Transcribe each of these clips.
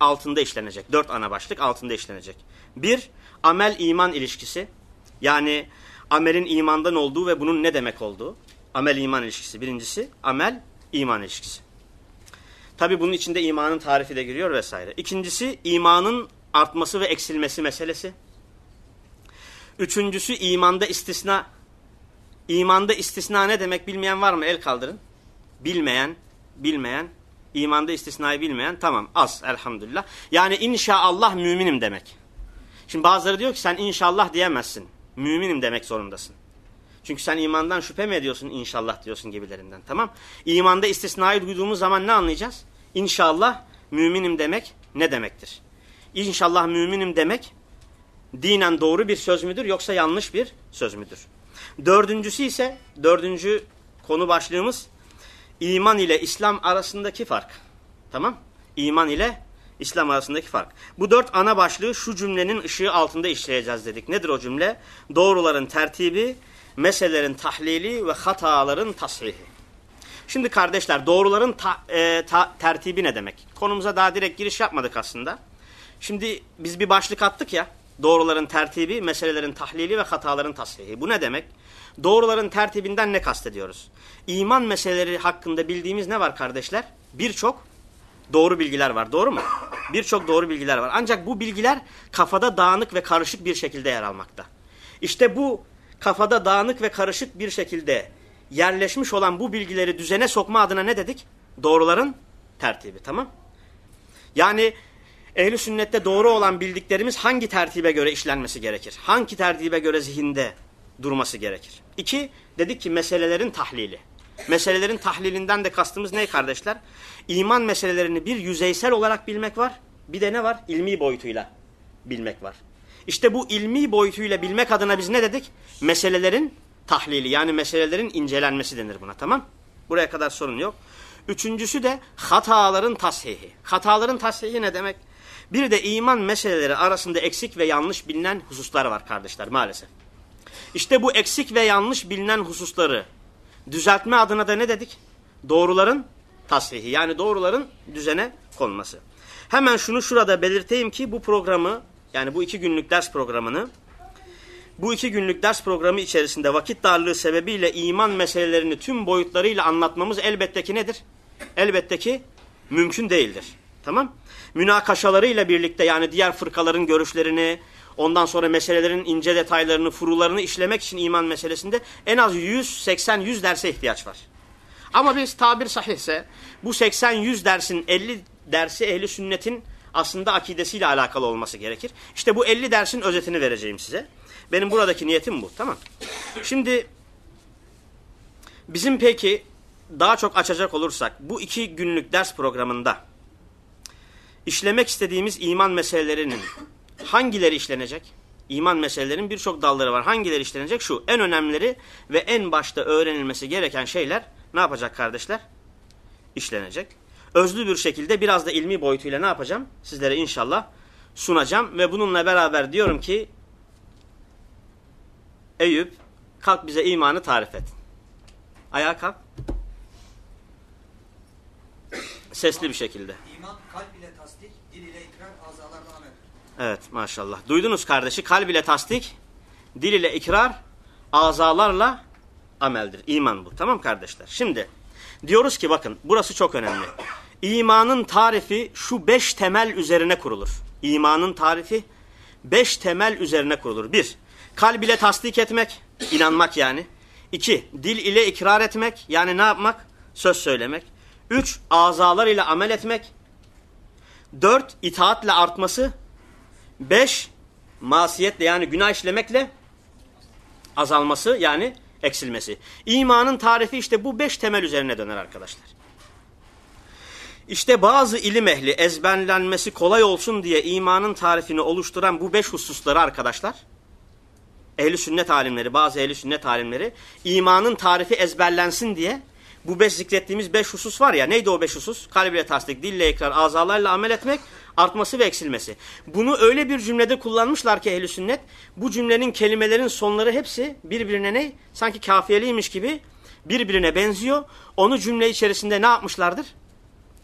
altında işlenecek. Dört ana başlık altında işlenecek. Bir, amel iman ilişkisi. Yani amelin imandan olduğu ve bunun ne demek olduğu. Amel iman ilişkisi. Birincisi amel iman ilişkisi. Tabi bunun içinde imanın tarifi de giriyor vesaire. İkincisi imanın artması ve eksilmesi meselesi. Üçüncüsü imanda istisna. İmanda istisna ne demek bilmeyen var mı? El kaldırın. Bilmeyen, bilmeyen, imanda istisnayı bilmeyen tamam az elhamdülillah. Yani inşallah müminim demek. Şimdi bazıları diyor ki sen inşallah diyemezsin. Müminim demek zorundasın. Çünkü sen imandan şüphe mi ediyorsun inşallah diyorsun gibilerinden tamam. İmanda istisnayı duyduğumuz zaman ne anlayacağız? İnşallah müminim demek ne demektir? İnşallah müminim demek dinen doğru bir söz müdür yoksa yanlış bir söz müdür? Dördüncüsü ise dördüncü konu başlığımız iman ile İslam arasındaki fark. Tamam? İman ile İslam arasındaki fark. Bu dört ana başlığı şu cümlenin ışığı altında işleyeceğiz dedik. Nedir o cümle? Doğruların tertibi, meselelerin tahlili ve hataların tashihi. Şimdi kardeşler doğruların ta, e, ta, tertibi ne demek? Konumuza daha direkt giriş yapmadık aslında. Şimdi biz bir başlık attık ya. Doğruların tertibi, meselelerin tahlili ve hataların tashihi. Bu ne demek? Doğruların tertibinden ne kastediyoruz? İman meseleleri hakkında bildiğimiz ne var kardeşler? Birçok doğru bilgiler var. Doğru mu? Birçok doğru bilgiler var. Ancak bu bilgiler kafada dağınık ve karışık bir şekilde yer almakta. İşte bu kafada dağınık ve karışık bir şekilde yerleşmiş olan bu bilgileri düzene sokma adına ne dedik? Doğruların tertibi. Tamam? Yani ehli sünnette doğru olan bildiklerimiz hangi tertibe göre işlenmesi gerekir? Hangi tertibe göre zihinde durması gerekir? İki, dedik ki meselelerin tahlili. Meselelerin tahlilinden de kastımız ne kardeşler? İman meselelerini bir yüzeysel olarak bilmek var. Bir de ne var? İlmi boyutuyla bilmek var. İşte bu ilmi boyutuyla bilmek adına biz ne dedik? Meselelerin tahlili yani meselelerin incelenmesi denir buna tamam? Buraya kadar sorun yok. Üçüncüsü de hataların tashihi. Hataların tashihi ne demek? Bir de iman meseleleri arasında eksik ve yanlış bilinen hususlar var kardeşler maalesef. İşte bu eksik ve yanlış bilinen hususları düzeltme adına da ne dedik? Doğruların tashihi yani doğruların düzene konması. Hemen şunu şurada belirteyim ki bu programı yani bu iki günlük ders programını bu iki günlük ders programı içerisinde vakit darlığı sebebiyle iman meselelerini tüm boyutlarıyla anlatmamız elbette ki nedir? Elbette ki mümkün değildir. Tamam? Münakaşalarıyla birlikte yani diğer fırkaların görüşlerini, ondan sonra meselelerin ince detaylarını, furularını işlemek için iman meselesinde en az 180-100 derse ihtiyaç var. Ama biz tabir sahihse bu 80-100 dersin 50 dersi ehli sünnetin aslında akidesiyle alakalı olması gerekir. İşte bu 50 dersin özetini vereceğim size. Benim buradaki niyetim bu. Tamam. Şimdi bizim peki daha çok açacak olursak bu iki günlük ders programında işlemek istediğimiz iman meselelerinin hangileri işlenecek? İman meselelerinin birçok dalları var. Hangileri işlenecek? Şu en önemlileri ve en başta öğrenilmesi gereken şeyler ne yapacak kardeşler? İşlenecek. Özlü bir şekilde biraz da ilmi boyutuyla ne yapacağım? Sizlere inşallah sunacağım ve bununla beraber diyorum ki Eyüp kalk bize imanı tarif et. Ayağa kalk. Sesli bir şekilde. İman kalp ile tasdik, dil ile ikrar, azalarla amel. Evet maşallah. Duydunuz kardeşi kalb ile tasdik, dil ile ikrar, azalarla ameldir. İman bu. Tamam kardeşler. Şimdi diyoruz ki bakın burası çok önemli. İmanın tarifi şu beş temel üzerine kurulur. İmanın tarifi beş temel üzerine kurulur. Bir, kalb ile tasdik etmek, inanmak yani. İki, dil ile ikrar etmek, yani ne yapmak? Söz söylemek. Üç, azalar ile amel etmek. Dört, itaatle artması. Beş, masiyetle yani günah işlemekle azalması yani eksilmesi. İmanın tarifi işte bu beş temel üzerine döner arkadaşlar. İşte bazı ilim ehli ezberlenmesi kolay olsun diye imanın tarifini oluşturan bu beş hususları arkadaşlar, ehli sünnet alimleri, bazı ehli sünnet alimleri imanın tarifi ezberlensin diye bu beş zikrettiğimiz beş husus var ya neydi o beş husus? Kalbiyle tasdik, dille ikrar, azalarla amel etmek, artması ve eksilmesi. Bunu öyle bir cümlede kullanmışlar ki ehli sünnet bu cümlenin kelimelerin sonları hepsi birbirine ne? Sanki kafiyeliymiş gibi birbirine benziyor. Onu cümle içerisinde ne yapmışlardır?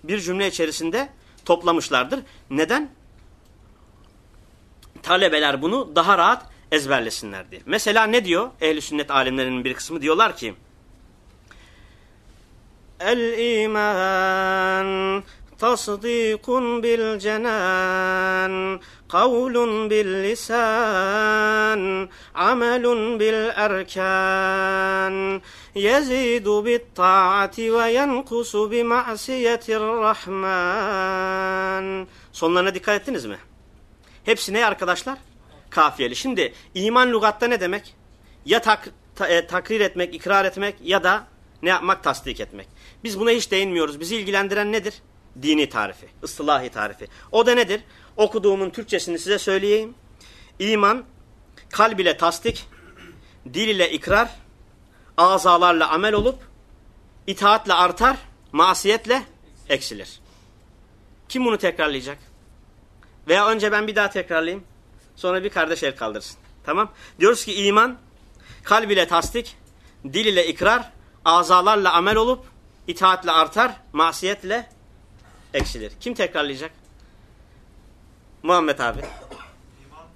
Bir cümle içerisinde toplamışlardır. Neden? Talebeler bunu daha rahat ezberlesinler diye. Mesela ne diyor? Ehli sünnet alimlerinin bir kısmı diyorlar ki Lisan amelun bil erkan yezidu bit taati ve yenkusu bi ma'siyetir rahman sonlarına dikkat ettiniz mi? Hepsi ne arkadaşlar? Kafiyeli. Şimdi iman lügatta ne demek? Ya tak, ta, e, takrir etmek, ikrar etmek ya da ne yapmak? Tasdik etmek. Biz buna hiç değinmiyoruz. Bizi ilgilendiren nedir? Dini tarifi, ıstılahi tarifi. O da nedir? Okuduğumun Türkçesini size söyleyeyim. İman, kalb ile tasdik, dil ile ikrar, azalarla amel olup, itaatle artar, masiyetle eksilir. Kim bunu tekrarlayacak? Veya önce ben bir daha tekrarlayayım. Sonra bir kardeş el kaldırsın. Tamam. Diyoruz ki iman kalb ile tasdik, dil ile ikrar, azalarla amel olup itaatle artar, masiyetle eksilir. Kim tekrarlayacak? Muhammed abi. İman,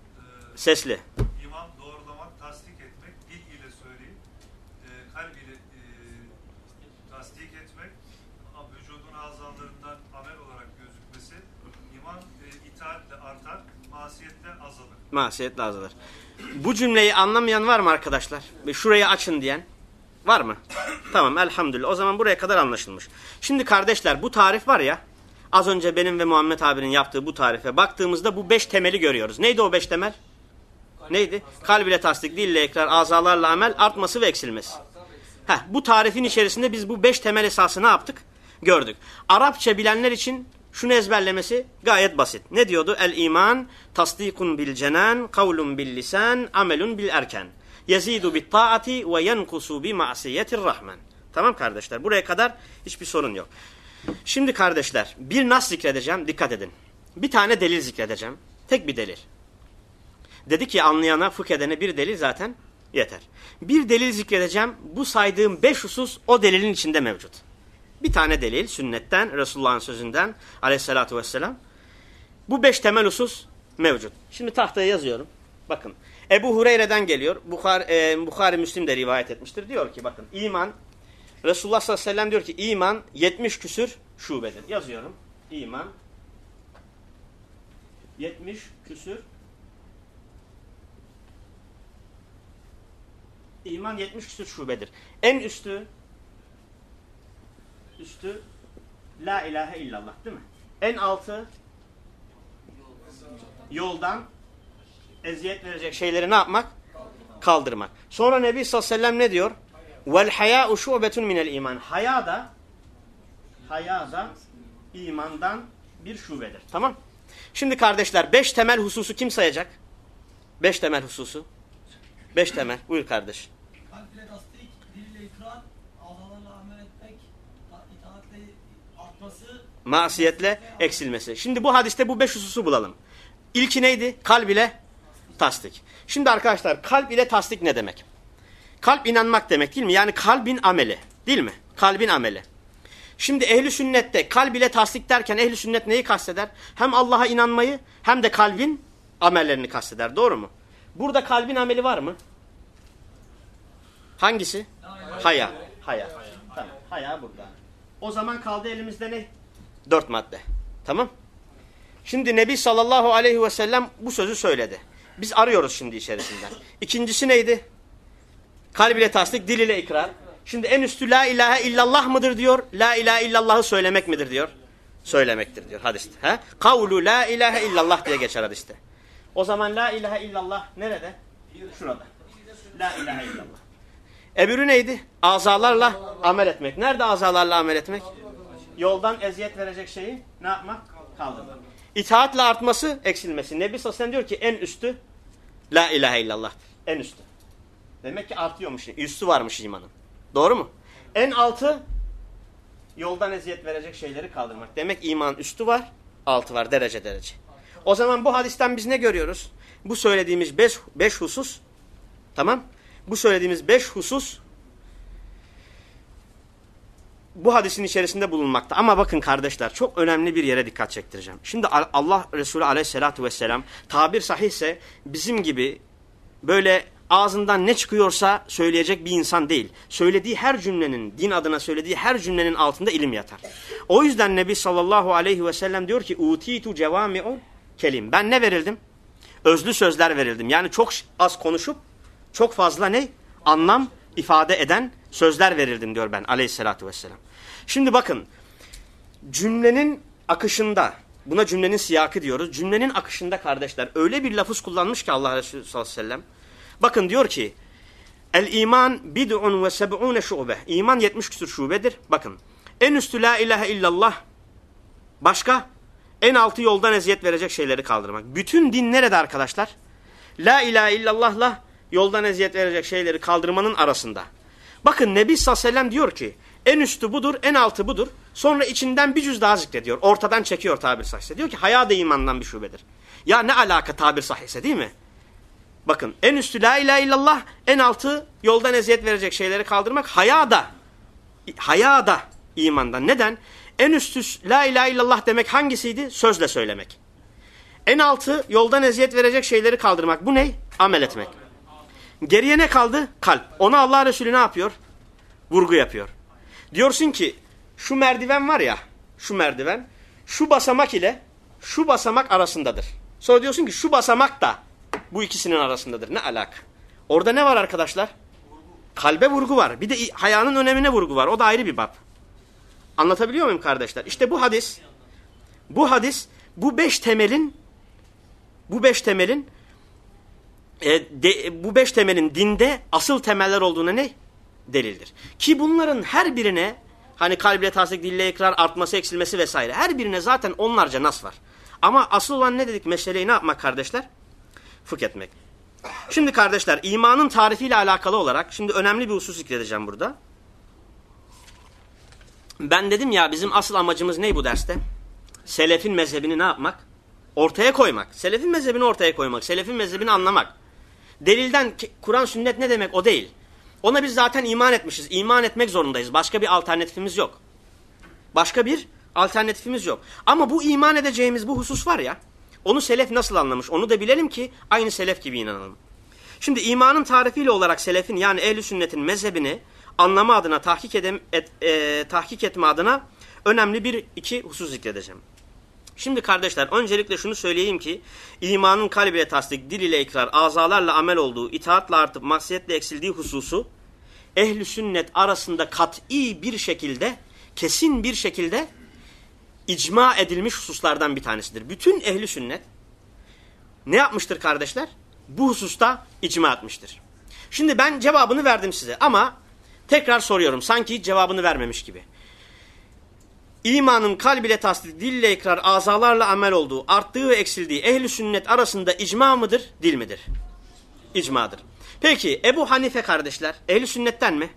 e, Sesli. iman doğrulamak, tasdik etmek, dil ile söyleyip, e, kalb ile e, tasdik etmek, vücudun azalarından amel olarak gözükmesi, iman e, itaatle artar, masiyetle azalır. Masiyetle azalır. Bu cümleyi anlamayan var mı arkadaşlar? Şurayı açın diyen. Var mı? Tamam elhamdülillah. O zaman buraya kadar anlaşılmış. Şimdi kardeşler bu tarif var ya. Az önce benim ve Muhammed abinin yaptığı bu tarife baktığımızda bu beş temeli görüyoruz. Neydi o beş temel? Neydi? Kalb ile tasdik, dille ikrar, azalarla amel, artması ve eksilmesi. Heh, bu tarifin içerisinde biz bu beş temel esası ne yaptık? Gördük. Arapça bilenler için şunu ezberlemesi gayet basit. Ne diyordu? El iman tasdikun bil cenan, kavlun bil lisan, amelun bil erken. Yezidu bit taati ve yenkusu bi masiyetir rahman. Tamam kardeşler. Buraya kadar hiçbir sorun yok. Şimdi kardeşler bir nas zikredeceğim. Dikkat edin. Bir tane delil zikredeceğim. Tek bir delil. Dedi ki anlayana, fıkh edene bir delil zaten yeter. Bir delil zikredeceğim. Bu saydığım beş husus o delilin içinde mevcut. Bir tane delil sünnetten, Resulullah'ın sözünden aleyhissalatü vesselam. Bu beş temel husus mevcut. Şimdi tahtaya yazıyorum. Bakın. Ebu Hureyre'den geliyor. Bukhari, e, Bukhari Müslim de rivayet etmiştir. Diyor ki bakın iman Resulullah sallallahu aleyhi ve sellem diyor ki iman 70 küsür şubedir. Yazıyorum. İman 70 küsür İman 70 küsür şubedir. En üstü üstü la ilahe illallah değil mi? En altı yoldan eziyet verecek şeyleri ne yapmak? Kaldırmak. Sonra Nebi sallallahu aleyhi ve sellem ne diyor? Vel haya'u şubetun minel iman. Haya da haya da imandan bir şubedir. Tamam? Şimdi kardeşler beş temel hususu kim sayacak? Beş temel hususu. Beş temel. Buyur kardeş. Kalp ile tasdik, dil ile ikrar, azalarla amel etmek, ta- itaatle artması, Masiyetle eksilmesi. Şimdi bu hadiste bu beş hususu bulalım. İlki neydi? Kalb ile tasdik. Şimdi arkadaşlar kalp ile tasdik ne demek? Kalp inanmak demek değil mi? Yani kalbin ameli. Değil mi? Kalbin ameli. Şimdi ehli sünnette kalb ile tasdik derken ehli sünnet neyi kasteder? Hem Allah'a inanmayı hem de kalbin amellerini kasteder. Doğru mu? Burada kalbin ameli var mı? Hangisi? Haya. Haya. Tamam. Haya burada. O zaman kaldı elimizde ne? Dört madde. Tamam. Şimdi Nebi sallallahu aleyhi ve sellem bu sözü söyledi. Biz arıyoruz şimdi içerisinden. İkincisi neydi? Kalb ile tasdik, dil ile ikrar. Şimdi en üstü la ilahe illallah mıdır diyor. La ilahe illallahı söylemek midir diyor. Söylemektir diyor hadiste. He? Kavlu la ilahe illallah diye geçer hadiste. O zaman la ilahe illallah nerede? Şurada. La ilahe illallah. Öbürü neydi? Azalarla amel etmek. Nerede azalarla amel etmek? Yoldan eziyet verecek şeyi ne yapmak? Kaldırmak. İtaatle artması, eksilmesi. Nebi sellem diyor ki en üstü la ilahe illallah. En üstü. Demek ki artıyormuş. Üstü varmış imanın. Doğru mu? En altı yoldan eziyet verecek şeyleri kaldırmak. Demek iman üstü var, altı var derece derece. O zaman bu hadisten biz ne görüyoruz? Bu söylediğimiz beş, beş husus tamam Bu söylediğimiz beş husus bu hadisin içerisinde bulunmakta. Ama bakın kardeşler çok önemli bir yere dikkat çektireceğim. Şimdi Allah Resulü aleyhissalatü vesselam tabir sahihse bizim gibi böyle ağzından ne çıkıyorsa söyleyecek bir insan değil. Söylediği her cümlenin, din adına söylediği her cümlenin altında ilim yatar. O yüzden Nebi sallallahu aleyhi ve sellem diyor ki utitu cevami'u kelim. Ben ne verildim? Özlü sözler verildim. Yani çok az konuşup çok fazla ne? Anlam ifade eden sözler verildim diyor ben aleyhissalatü vesselam. Şimdi bakın cümlenin akışında buna cümlenin siyakı diyoruz. Cümlenin akışında kardeşler öyle bir lafız kullanmış ki Allah Resulü sallallahu aleyhi ve sellem. Bakın diyor ki El iman bid'un ve seb'une şube. İman 70 küsur şubedir. Bakın en üstü la ilahe illallah. Başka? En altı yoldan eziyet verecek şeyleri kaldırmak. Bütün din nerede arkadaşlar? La ilahe illallahla yoldan eziyet verecek şeyleri kaldırmanın arasında. Bakın Nebi sallallahu diyor ki en üstü budur, en altı budur. Sonra içinden bir cüz daha zikrediyor. Ortadan çekiyor tabir sahihse. Diyor ki haya da imandan bir şubedir. Ya ne alaka tabir sahihse değil mi? Bakın en üstü la ilahe illallah, en altı yoldan eziyet verecek şeyleri kaldırmak. Haya da, haya da imandan. Neden? En üstü la ilahe illallah demek hangisiydi? Sözle söylemek. En altı yoldan eziyet verecek şeyleri kaldırmak. Bu ne? Amel etmek. Geriye ne kaldı? Kalp. Ona Allah Resulü ne yapıyor? Vurgu yapıyor. Diyorsun ki şu merdiven var ya, şu merdiven, şu basamak ile şu basamak arasındadır. Sonra diyorsun ki şu basamak da bu ikisinin arasındadır. Ne alaka? Orada ne var arkadaşlar? Kalbe vurgu var. Bir de hayanın önemine vurgu var. O da ayrı bir bab. Anlatabiliyor muyum kardeşler? İşte bu hadis, bu hadis, bu beş temelin, bu beş temelin, e, de, bu beş temelin dinde asıl temeller olduğuna ne? Delildir. Ki bunların her birine, hani kalbiyle tasdik, dille ikrar, artması, eksilmesi vesaire, her birine zaten onlarca nas var. Ama asıl olan ne dedik? Meseleyi ne yapmak kardeşler? Fıkh etmek. Şimdi kardeşler, imanın tarifiyle alakalı olarak, şimdi önemli bir husus zikredeceğim burada. Ben dedim ya bizim asıl amacımız ne bu derste? Selefin mezhebini ne yapmak? Ortaya koymak. Selefin mezhebini ortaya koymak. Selefin mezhebini anlamak. Delilden Kur'an sünnet ne demek o değil. Ona biz zaten iman etmişiz. İman etmek zorundayız. Başka bir alternatifimiz yok. Başka bir alternatifimiz yok. Ama bu iman edeceğimiz bu husus var ya. Onu selef nasıl anlamış? Onu da bilelim ki aynı selef gibi inanalım. Şimdi imanın tarifiyle olarak selefin yani ehli sünnetin mezhebini anlama adına tahkik, edem, et, e, tahkik etme adına önemli bir iki husus zikredeceğim. Şimdi kardeşler öncelikle şunu söyleyeyim ki imanın kalbiyle tasdik, dil ile ikrar, azalarla amel olduğu, itaatla artıp maksiyetle eksildiği hususu ehli sünnet arasında kat'i bir şekilde, kesin bir şekilde icma edilmiş hususlardan bir tanesidir. Bütün ehli sünnet ne yapmıştır kardeşler? Bu hususta icma etmiştir. Şimdi ben cevabını verdim size ama tekrar soruyorum sanki cevabını vermemiş gibi. İmanın kalbiyle tasdik, dille ikrar, azalarla amel olduğu, arttığı ve eksildiği ehli sünnet arasında icma mıdır, dil midir? İcmadır. Peki Ebu Hanife kardeşler ehli sünnetten mi?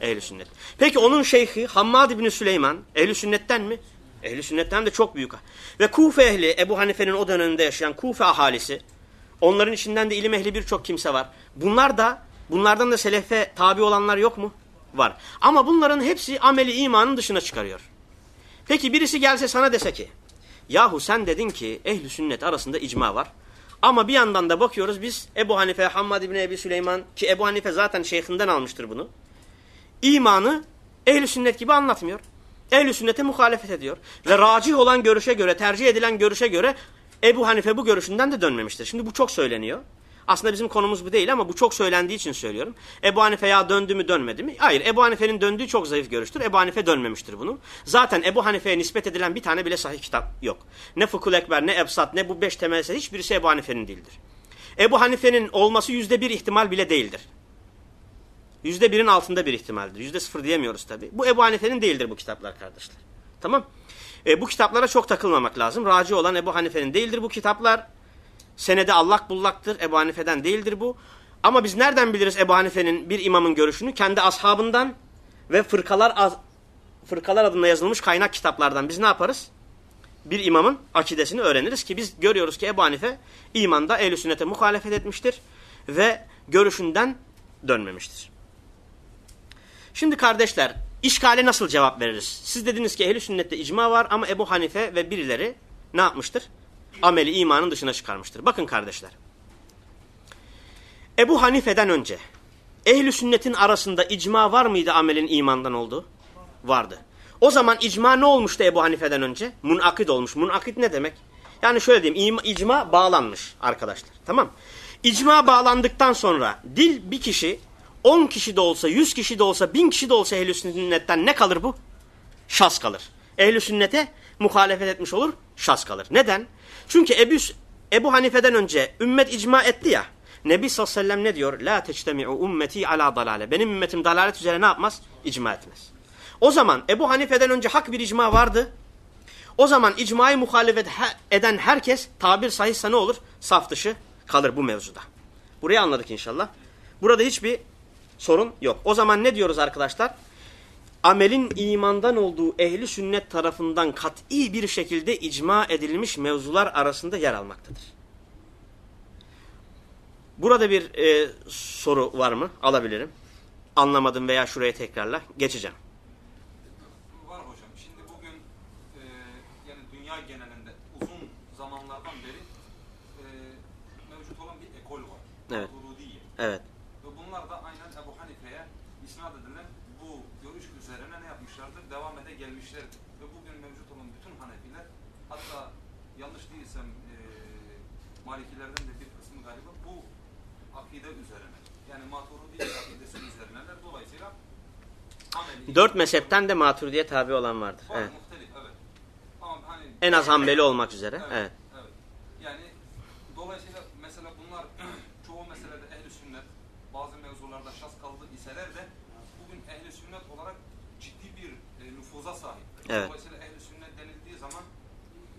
Ehli sünnet. Peki onun şeyhi Hammad bin Süleyman ehli sünnetten mi? Ehli sünnetten de çok büyük. Ve Kufe ehli Ebu Hanife'nin o döneminde yaşayan Kufe ahalisi onların içinden de ilim ehli birçok kimse var. Bunlar da bunlardan da selefe tabi olanlar yok mu? Var. Ama bunların hepsi ameli imanın dışına çıkarıyor. Peki birisi gelse sana dese ki yahu sen dedin ki ehli sünnet arasında icma var. Ama bir yandan da bakıyoruz biz Ebu Hanife, Hammad İbni Ebi Süleyman ki Ebu Hanife zaten şeyhinden almıştır bunu. İmanı ehli sünnet gibi anlatmıyor. Ehli sünnete muhalefet ediyor. Ve racih olan görüşe göre, tercih edilen görüşe göre Ebu Hanife bu görüşünden de dönmemiştir. Şimdi bu çok söyleniyor. Aslında bizim konumuz bu değil ama bu çok söylendiği için söylüyorum. Ebu Hanife ya döndü mü dönmedi mi? Hayır Ebu Hanife'nin döndüğü çok zayıf görüştür. Ebu Hanife dönmemiştir bunu. Zaten Ebu Hanife'ye nispet edilen bir tane bile sahih kitap yok. Ne Fıkhul Ekber, ne Ebsat, ne bu beş temelse hiçbirisi Ebu Hanife'nin değildir. Ebu Hanife'nin olması yüzde bir ihtimal bile değildir. Yüzde birin altında bir ihtimaldir. Yüzde sıfır diyemiyoruz tabi. Bu Ebu Hanife'nin değildir bu kitaplar kardeşler. Tamam. E, bu kitaplara çok takılmamak lazım. Raci olan Ebu Hanife'nin değildir bu kitaplar. Senede allak bullaktır. Ebu Hanife'den değildir bu. Ama biz nereden biliriz Ebu Hanife'nin bir imamın görüşünü? Kendi ashabından ve fırkalar az, fırkalar adında yazılmış kaynak kitaplardan biz ne yaparız? Bir imamın akidesini öğreniriz ki biz görüyoruz ki Ebu Hanife imanda ehl sünnete muhalefet etmiştir ve görüşünden dönmemiştir. Şimdi kardeşler işgale nasıl cevap veririz? Siz dediniz ki ehli sünnette icma var ama Ebu Hanife ve birileri ne yapmıştır? Ameli imanın dışına çıkarmıştır. Bakın kardeşler. Ebu Hanife'den önce ehli sünnetin arasında icma var mıydı amelin imandan olduğu? Vardı. O zaman icma ne olmuştu Ebu Hanife'den önce? Munakid olmuş. Munakid ne demek? Yani şöyle diyeyim icma bağlanmış arkadaşlar. Tamam İcma bağlandıktan sonra dil bir kişi 10 kişi de olsa 100 kişi de olsa 1000 kişi de olsa ehl sünnetten ne kalır bu? Şas kalır. ehl sünnete muhalefet etmiş olur şas kalır. Neden? Çünkü Ebu, Ebu Hanife'den önce ümmet icma etti ya. Nebi sallallahu aleyhi ve sellem ne diyor? La teçtemi'u ümmeti ala dalale. Benim ümmetim dalalet üzere ne yapmaz? İcma etmez. O zaman Ebu Hanife'den önce hak bir icma vardı. O zaman icmayı muhalefet eden herkes tabir sahihse ne olur? Saf dışı kalır bu mevzuda. Burayı anladık inşallah. Burada hiçbir sorun yok. O zaman ne diyoruz arkadaşlar? Amelin imandan olduğu ehli sünnet tarafından kat'i bir şekilde icma edilmiş mevzular arasında yer almaktadır. Burada bir e, soru var mı? Alabilirim. Anlamadım veya şuraya tekrarla. Geçeceğim. Var hocam. Şimdi bugün e, yani dünya genelinde uzun zamanlardan beri e, mevcut olan bir ekol var. Evet. Evet. Ve bunlar da aynen Ebu Hanife'ye isnat edilen bu görüş üzerine ne yapmışlardır? Devam ede gelmişlerdir. Ve bugün mevcut olan bütün Hanefiler hatta yanlış değilsem e, Malikilerden de bir kısmı galiba bu akide üzerine. Yani Maturidiye akidesi üzerineler. Dolayısıyla ameli- Dört mezhepten de maturidiye tabi olan vardır. Var, Evet. muhtelif, evet. Ama hani En az Hanbeli olmak üzere. Evet, Evet. evet. Yani dolayısıyla mesela bunlar çoğu meselede ehli sünnet bazı mevzularda şas kaldı iseler de bugün ehli sünnet olarak ciddi bir e, nüfuza sahip. Evet. Dolayısıyla ehli sünnet denildiği zaman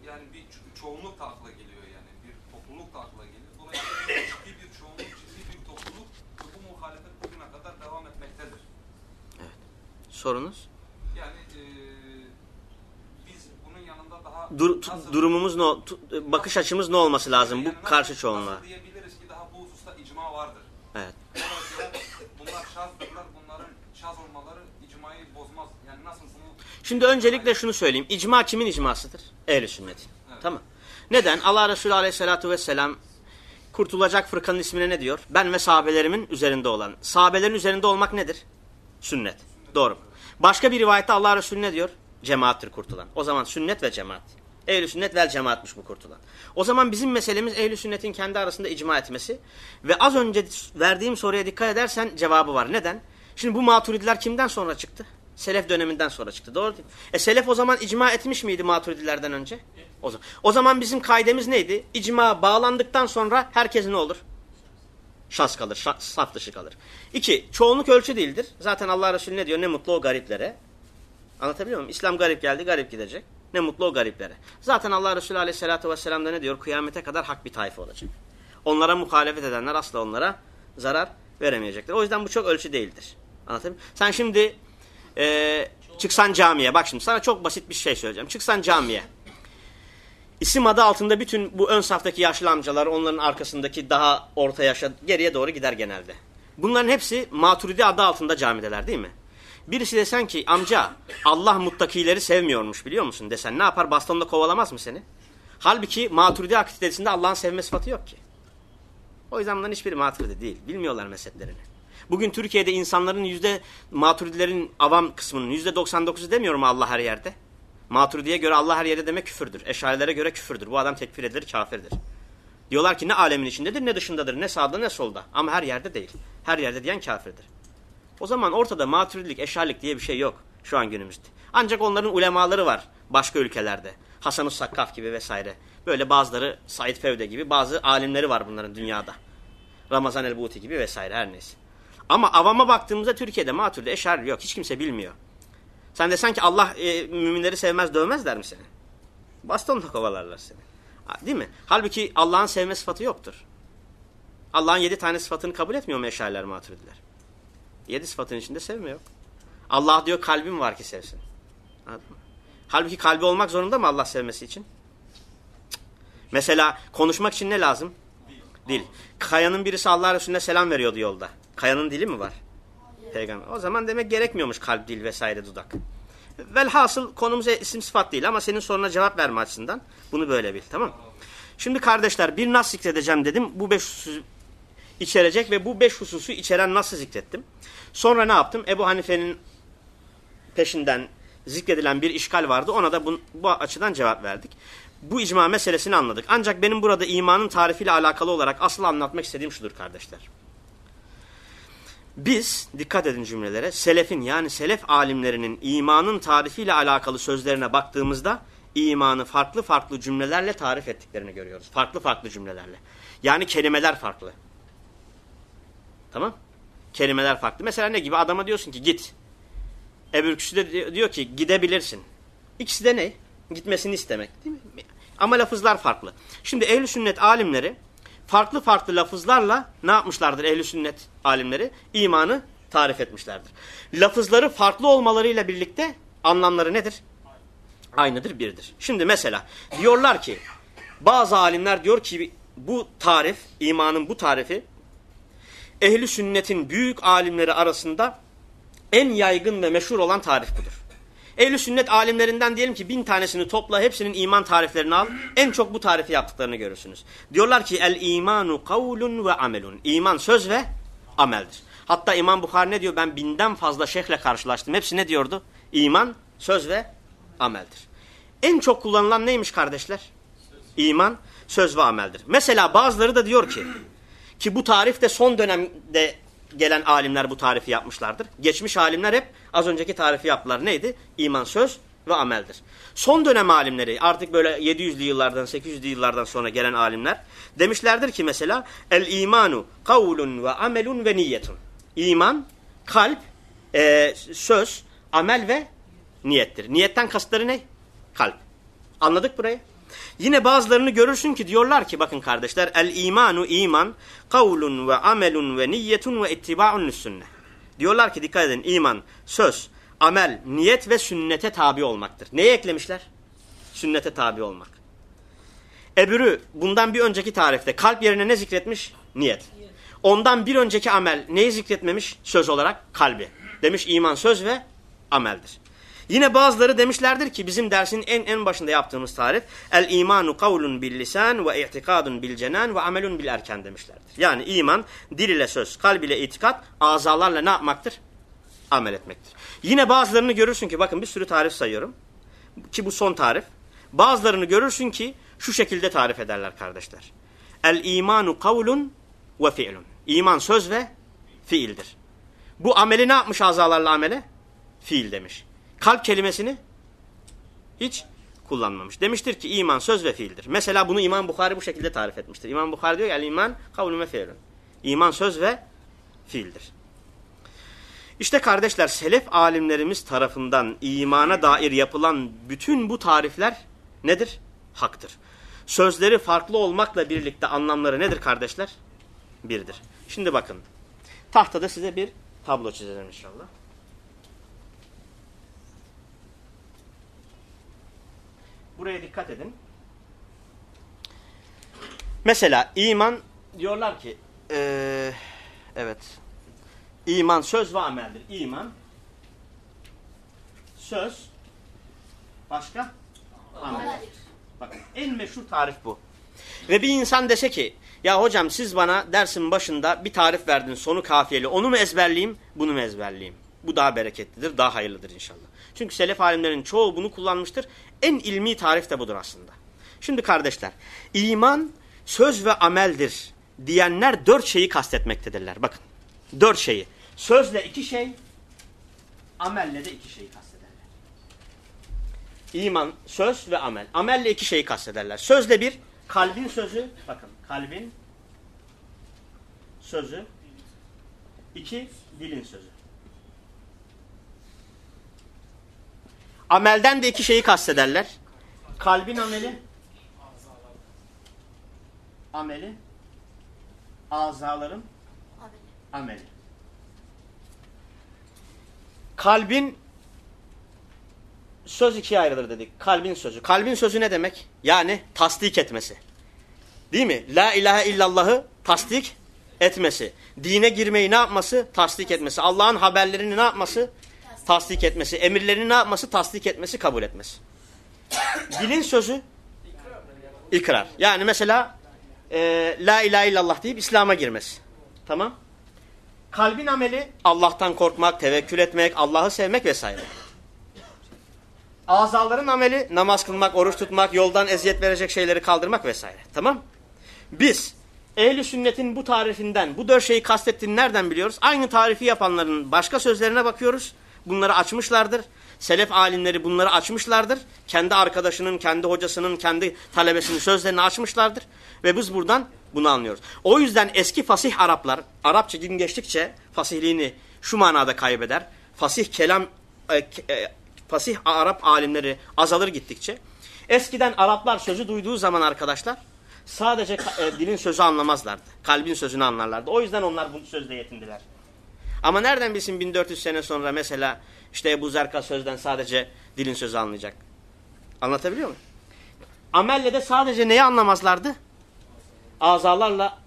yani bir ço- çoğunluk da akla geliyor yani. Bir topluluk da akla geliyor. Dolayısıyla ciddi bir çoğunluk, ciddi bir topluluk ve bu muhalefet bugüne kadar devam etmektedir. Sorunuz? Yani e, biz bunun yanında daha Dur, tu- nasıl- durumumuz ne? tu- bakış açımız ne olması lazım bu Yani karşı çoğunluğa? Nasıl diyebiliriz ki daha bu hususta icma vardır. Evet. Bunlar şazdırlar. Bunların şaz olmaları icmayı bozmaz. Yani nasıl bunu... Şimdi öncelikle şunu söyleyeyim. İcma kimin icmasıdır? Ehl-i sünnet. Evet. Tamam. Neden? Allah Resulü aleyhissalatu vesselam kurtulacak fırkanın ismine ne diyor? Ben ve sahabelerimin üzerinde olan. Sahabelerin üzerinde olmak nedir? Sünnet. Doğru. Başka bir rivayette Allah Resulü ne diyor? Cemaattir kurtulan. O zaman sünnet ve cemaat. Ehl-i sünnet vel cemaatmiş bu kurtulan. O zaman bizim meselemiz ehl-i sünnetin kendi arasında icma etmesi. Ve az önce verdiğim soruya dikkat edersen cevabı var. Neden? Şimdi bu maturidiler kimden sonra çıktı? Selef döneminden sonra çıktı. Doğru değil mi? E selef o zaman icma etmiş miydi maturidilerden önce? O zaman, o zaman bizim kaidemiz neydi? İcma bağlandıktan sonra herkes ne olur? Şas kalır, şa- saf dışı kalır. İki, çoğunluk ölçü değildir. Zaten Allah Resulü ne diyor? Ne mutlu o gariplere. Anlatabiliyor muyum? İslam garip geldi, garip gidecek. Ne mutlu o gariplere. Zaten Allah Resulü aleyhissalatü vesselam da ne diyor? Kıyamete kadar hak bir tayfa olacak. Onlara muhalefet edenler asla onlara zarar veremeyecekler. O yüzden bu çok ölçü değildir. Anlatabiliyor muyum? Sen şimdi e, çıksan camiye, bak şimdi sana çok basit bir şey söyleyeceğim. Çıksan camiye. İsim adı altında bütün bu ön saftaki yaşlı amcalar, onların arkasındaki daha orta yaşa, geriye doğru gider genelde. Bunların hepsi Maturidi adı altında camideler değil mi? Birisi desen ki amca Allah muttakileri sevmiyormuş biliyor musun desen ne yapar bastonla kovalamaz mı seni? Halbuki Maturidi akidesinde Allah'ın sevme sıfatı yok ki. O yüzden bunların hiçbiri Maturidi değil. Bilmiyorlar mezheplerini. Bugün Türkiye'de insanların yüzde Maturidilerin avam kısmının yüzde 99'u demiyorum Allah her yerde. Maturidiye göre Allah her yerde demek küfürdür. Eşarilere göre küfürdür. Bu adam tekfir edilir, kafirdir. Diyorlar ki ne alemin içindedir, ne dışındadır, ne sağda ne solda. Ama her yerde değil. Her yerde diyen kafirdir. O zaman ortada maturidilik, eşarilik diye bir şey yok şu an günümüzde. Ancak onların ulemaları var başka ülkelerde. Hasan-ı Sakkaf gibi vesaire. Böyle bazıları Said Fevde gibi bazı alimleri var bunların dünyada. Ramazan el-Buti gibi vesaire her neyse. Ama avama baktığımızda Türkiye'de maturide eşari yok. Hiç kimse bilmiyor. Sen desen ki Allah e, müminleri sevmez dövmez der mi seni? Bastonla kovalarlar seni. Değil mi? Halbuki Allah'ın sevme sıfatı yoktur. Allah'ın yedi tane sıfatını kabul etmiyor mu eşariler maturidiler? Yedi sıfatın içinde sevme yok. Allah diyor kalbim var ki sevsin. Anladın mı? Halbuki kalbi olmak zorunda mı Allah sevmesi için? Mesela konuşmak için ne lazım? Dil. Kayanın birisi Allah Resulüne selam veriyordu yolda. Kayanın dili mi var? Peygamber. O zaman demek gerekmiyormuş kalp, dil vesaire dudak. Velhasıl konumuz isim sıfat değil ama senin soruna cevap verme açısından bunu böyle bil tamam Şimdi kardeşler bir nas zikredeceğim dedim. Bu beş hususu içerecek ve bu beş hususu içeren nasıl zikrettim. Sonra ne yaptım? Ebu Hanife'nin peşinden zikredilen bir işgal vardı. Ona da bu, bu açıdan cevap verdik. Bu icma meselesini anladık. Ancak benim burada imanın tarifiyle alakalı olarak asıl anlatmak istediğim şudur kardeşler. Biz, dikkat edin cümlelere, selefin yani selef alimlerinin imanın tarifiyle alakalı sözlerine baktığımızda imanı farklı farklı cümlelerle tarif ettiklerini görüyoruz. Farklı farklı cümlelerle. Yani kelimeler farklı. Tamam? Kelimeler farklı. Mesela ne gibi? Adama diyorsun ki git. Öbürküsü de diyor ki gidebilirsin. İkisi de ne? Gitmesini istemek. Değil mi? Ama lafızlar farklı. Şimdi ehl sünnet alimleri farklı farklı lafızlarla ne yapmışlardır ehl sünnet alimleri? İmanı tarif etmişlerdir. Lafızları farklı olmalarıyla birlikte anlamları nedir? Aynıdır, birdir. Şimdi mesela diyorlar ki bazı alimler diyor ki bu tarif, imanın bu tarifi ehli sünnetin büyük alimleri arasında en yaygın ve meşhur olan tarif budur. Ehli sünnet alimlerinden diyelim ki bin tanesini topla hepsinin iman tariflerini al. En çok bu tarifi yaptıklarını görürsünüz. Diyorlar ki el imanu kavlun ve amelun. İman söz ve ameldir. Hatta İmam Bukhari ne diyor? Ben binden fazla şeyhle karşılaştım. Hepsi ne diyordu? İman, söz ve ameldir. En çok kullanılan neymiş kardeşler? İman, söz ve ameldir. Mesela bazıları da diyor ki ki bu tarif de son dönemde gelen alimler bu tarifi yapmışlardır. Geçmiş alimler hep az önceki tarifi yaptılar. Neydi? İman, söz ve ameldir. Son dönem alimleri artık böyle 700'lü yıllardan 800'lü yıllardan sonra gelen alimler demişlerdir ki mesela el imanu kavlun ve amelun ve niyetun. İman, kalp, e, söz, amel ve niyettir. Niyetten kasıtları ne? Kalp. Anladık burayı? Yine bazılarını görürsün ki diyorlar ki bakın kardeşler el imanu iman kavlun ve amelun ve niyetun ve ittibaun sünne. Diyorlar ki dikkat edin iman, söz, amel, niyet ve sünnete tabi olmaktır. Neye eklemişler? Sünnete tabi olmak. Ebürü bundan bir önceki tarifte kalp yerine ne zikretmiş? Niyet. Ondan bir önceki amel neyi zikretmemiş? Söz olarak kalbi. Demiş iman söz ve ameldir. Yine bazıları demişlerdir ki bizim dersin en en başında yaptığımız tarif el imanu kavlun bil lisan ve i'tikadun bil cenan ve amelun bil erken demişlerdir. Yani iman dil ile söz, kalb ile itikat, azalarla ne yapmaktır? Amel etmektir. Yine bazılarını görürsün ki bakın bir sürü tarif sayıyorum. Ki bu son tarif. Bazılarını görürsün ki şu şekilde tarif ederler kardeşler. El imanu kavlun ve fi'lun. İman söz ve fiildir. Bu ameli ne yapmış azalarla amele? Fiil demiş kalp kelimesini hiç kullanmamış. Demiştir ki iman söz ve fiildir. Mesela bunu İmam Bukhari bu şekilde tarif etmiştir. İmam Bukhari diyor ki iman kavlun ve fiilun. İman söz ve fiildir. İşte kardeşler selef alimlerimiz tarafından imana dair yapılan bütün bu tarifler nedir? Haktır. Sözleri farklı olmakla birlikte anlamları nedir kardeşler? Birdir. Şimdi bakın. Tahtada size bir tablo çizelim inşallah. Buraya dikkat edin. Mesela iman diyorlar ki ee, evet iman söz ve ameldir. İman söz başka amel. Bakın en meşhur tarif bu. Ve bir insan dese ki ya hocam siz bana dersin başında bir tarif verdin sonu kafiyeli onu mu ezberleyeyim bunu mu ezberleyeyim? Bu daha bereketlidir daha hayırlıdır inşallah. Çünkü selef alimlerin çoğu bunu kullanmıştır. En ilmi tarif de budur aslında. Şimdi kardeşler, iman söz ve ameldir diyenler dört şeyi kastetmektedirler. Bakın, dört şeyi. Sözle iki şey, amelle de iki şeyi kastederler. İman, söz ve amel. Amelle iki şeyi kastederler. Sözle bir, kalbin sözü, bakın kalbin sözü. iki dilin sözü. Amelden de iki şeyi kastederler. Kalbin ameli. Ameli. Azaların ameli. Kalbin söz ikiye ayrılır dedik. Kalbin sözü. Kalbin sözü ne demek? Yani tasdik etmesi. Değil mi? La ilahe illallahı tasdik etmesi. Dine girmeyi ne yapması? Tasdik etmesi. Allah'ın haberlerini ne yapması? Tasdik etmesi. Emirlerini ne yapması? Tasdik etmesi, kabul etmesi. Dilin sözü ikrar. Yani mesela e, la ilahe illallah deyip İslam'a girmesi. Tamam. Kalbin ameli Allah'tan korkmak, tevekkül etmek, Allah'ı sevmek vesaire. Azaların ameli namaz kılmak, oruç tutmak, yoldan eziyet verecek şeyleri kaldırmak vesaire. Tamam? Biz ehli sünnetin bu tarifinden, bu dört şeyi kastettiğini nereden biliyoruz? Aynı tarifi yapanların başka sözlerine bakıyoruz. Bunları açmışlardır. Selef alimleri bunları açmışlardır. Kendi arkadaşının, kendi hocasının, kendi talebesinin sözlerini açmışlardır. Ve biz buradan bunu anlıyoruz. O yüzden eski fasih Araplar, Arapça gün geçtikçe fasihliğini şu manada kaybeder. Fasih kelam, e, e, fasih Arap alimleri azalır gittikçe. Eskiden Araplar sözü duyduğu zaman arkadaşlar sadece e, dilin sözü anlamazlardı. Kalbin sözünü anlarlardı. O yüzden onlar bu sözle yetindiler. Ama nereden bilsin 1400 sene sonra mesela işte Ebu Zerka sözden sadece dilin sözü anlayacak. Anlatabiliyor muyum? Amelle de sadece neyi anlamazlardı? Azalarla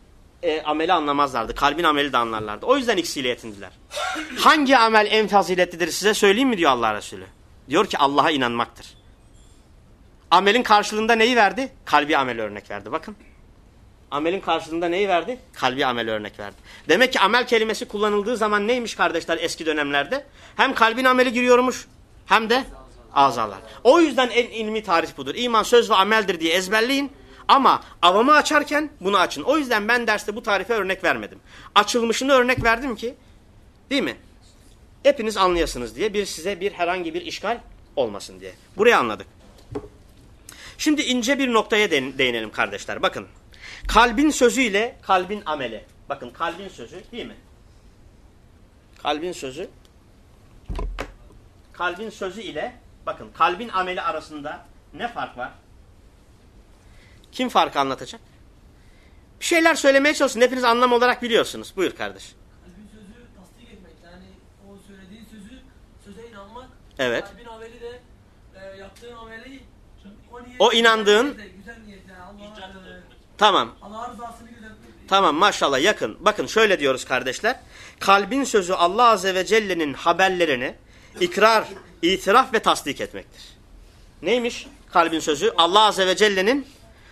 e, ameli anlamazlardı. Kalbin ameli de anlarlardı. O yüzden ikisiyle yetindiler. Hangi amel en faziletlidir size söyleyeyim mi diyor Allah Resulü. Diyor ki Allah'a inanmaktır. Amelin karşılığında neyi verdi? Kalbi amel örnek verdi. Bakın. Amelin karşılığında neyi verdi? Kalbi amel örnek verdi. Demek ki amel kelimesi kullanıldığı zaman neymiş kardeşler eski dönemlerde? Hem kalbin ameli giriyormuş hem de azalar. O yüzden en ilmi tarif budur. İman söz ve ameldir diye ezberleyin. Ama avamı açarken bunu açın. O yüzden ben derste bu tarife örnek vermedim. Açılmışını örnek verdim ki değil mi? Hepiniz anlayasınız diye bir size bir herhangi bir işgal olmasın diye. Burayı anladık. Şimdi ince bir noktaya değinelim kardeşler. Bakın. Kalbin sözüyle kalbin ameli. Bakın kalbin sözü değil mi? Kalbin sözü kalbin sözü ile bakın kalbin ameli arasında ne fark var? Kim farkı anlatacak? Bir şeyler söylemeye çalışın. Hepiniz anlam olarak biliyorsunuz. Buyur kardeş. Kalbin sözü tasdik etmek. Yani o söylediğin sözü söze inanmak. Evet. Kalbin ameli de e, yaptığın ameli o, O inandığın- güzel Tamam. Tamam maşallah yakın. Bakın şöyle diyoruz kardeşler. Kalbin sözü Allah Azze ve Celle'nin haberlerini ikrar, itiraf ve tasdik etmektir. Neymiş kalbin sözü? Allah Azze ve Celle'nin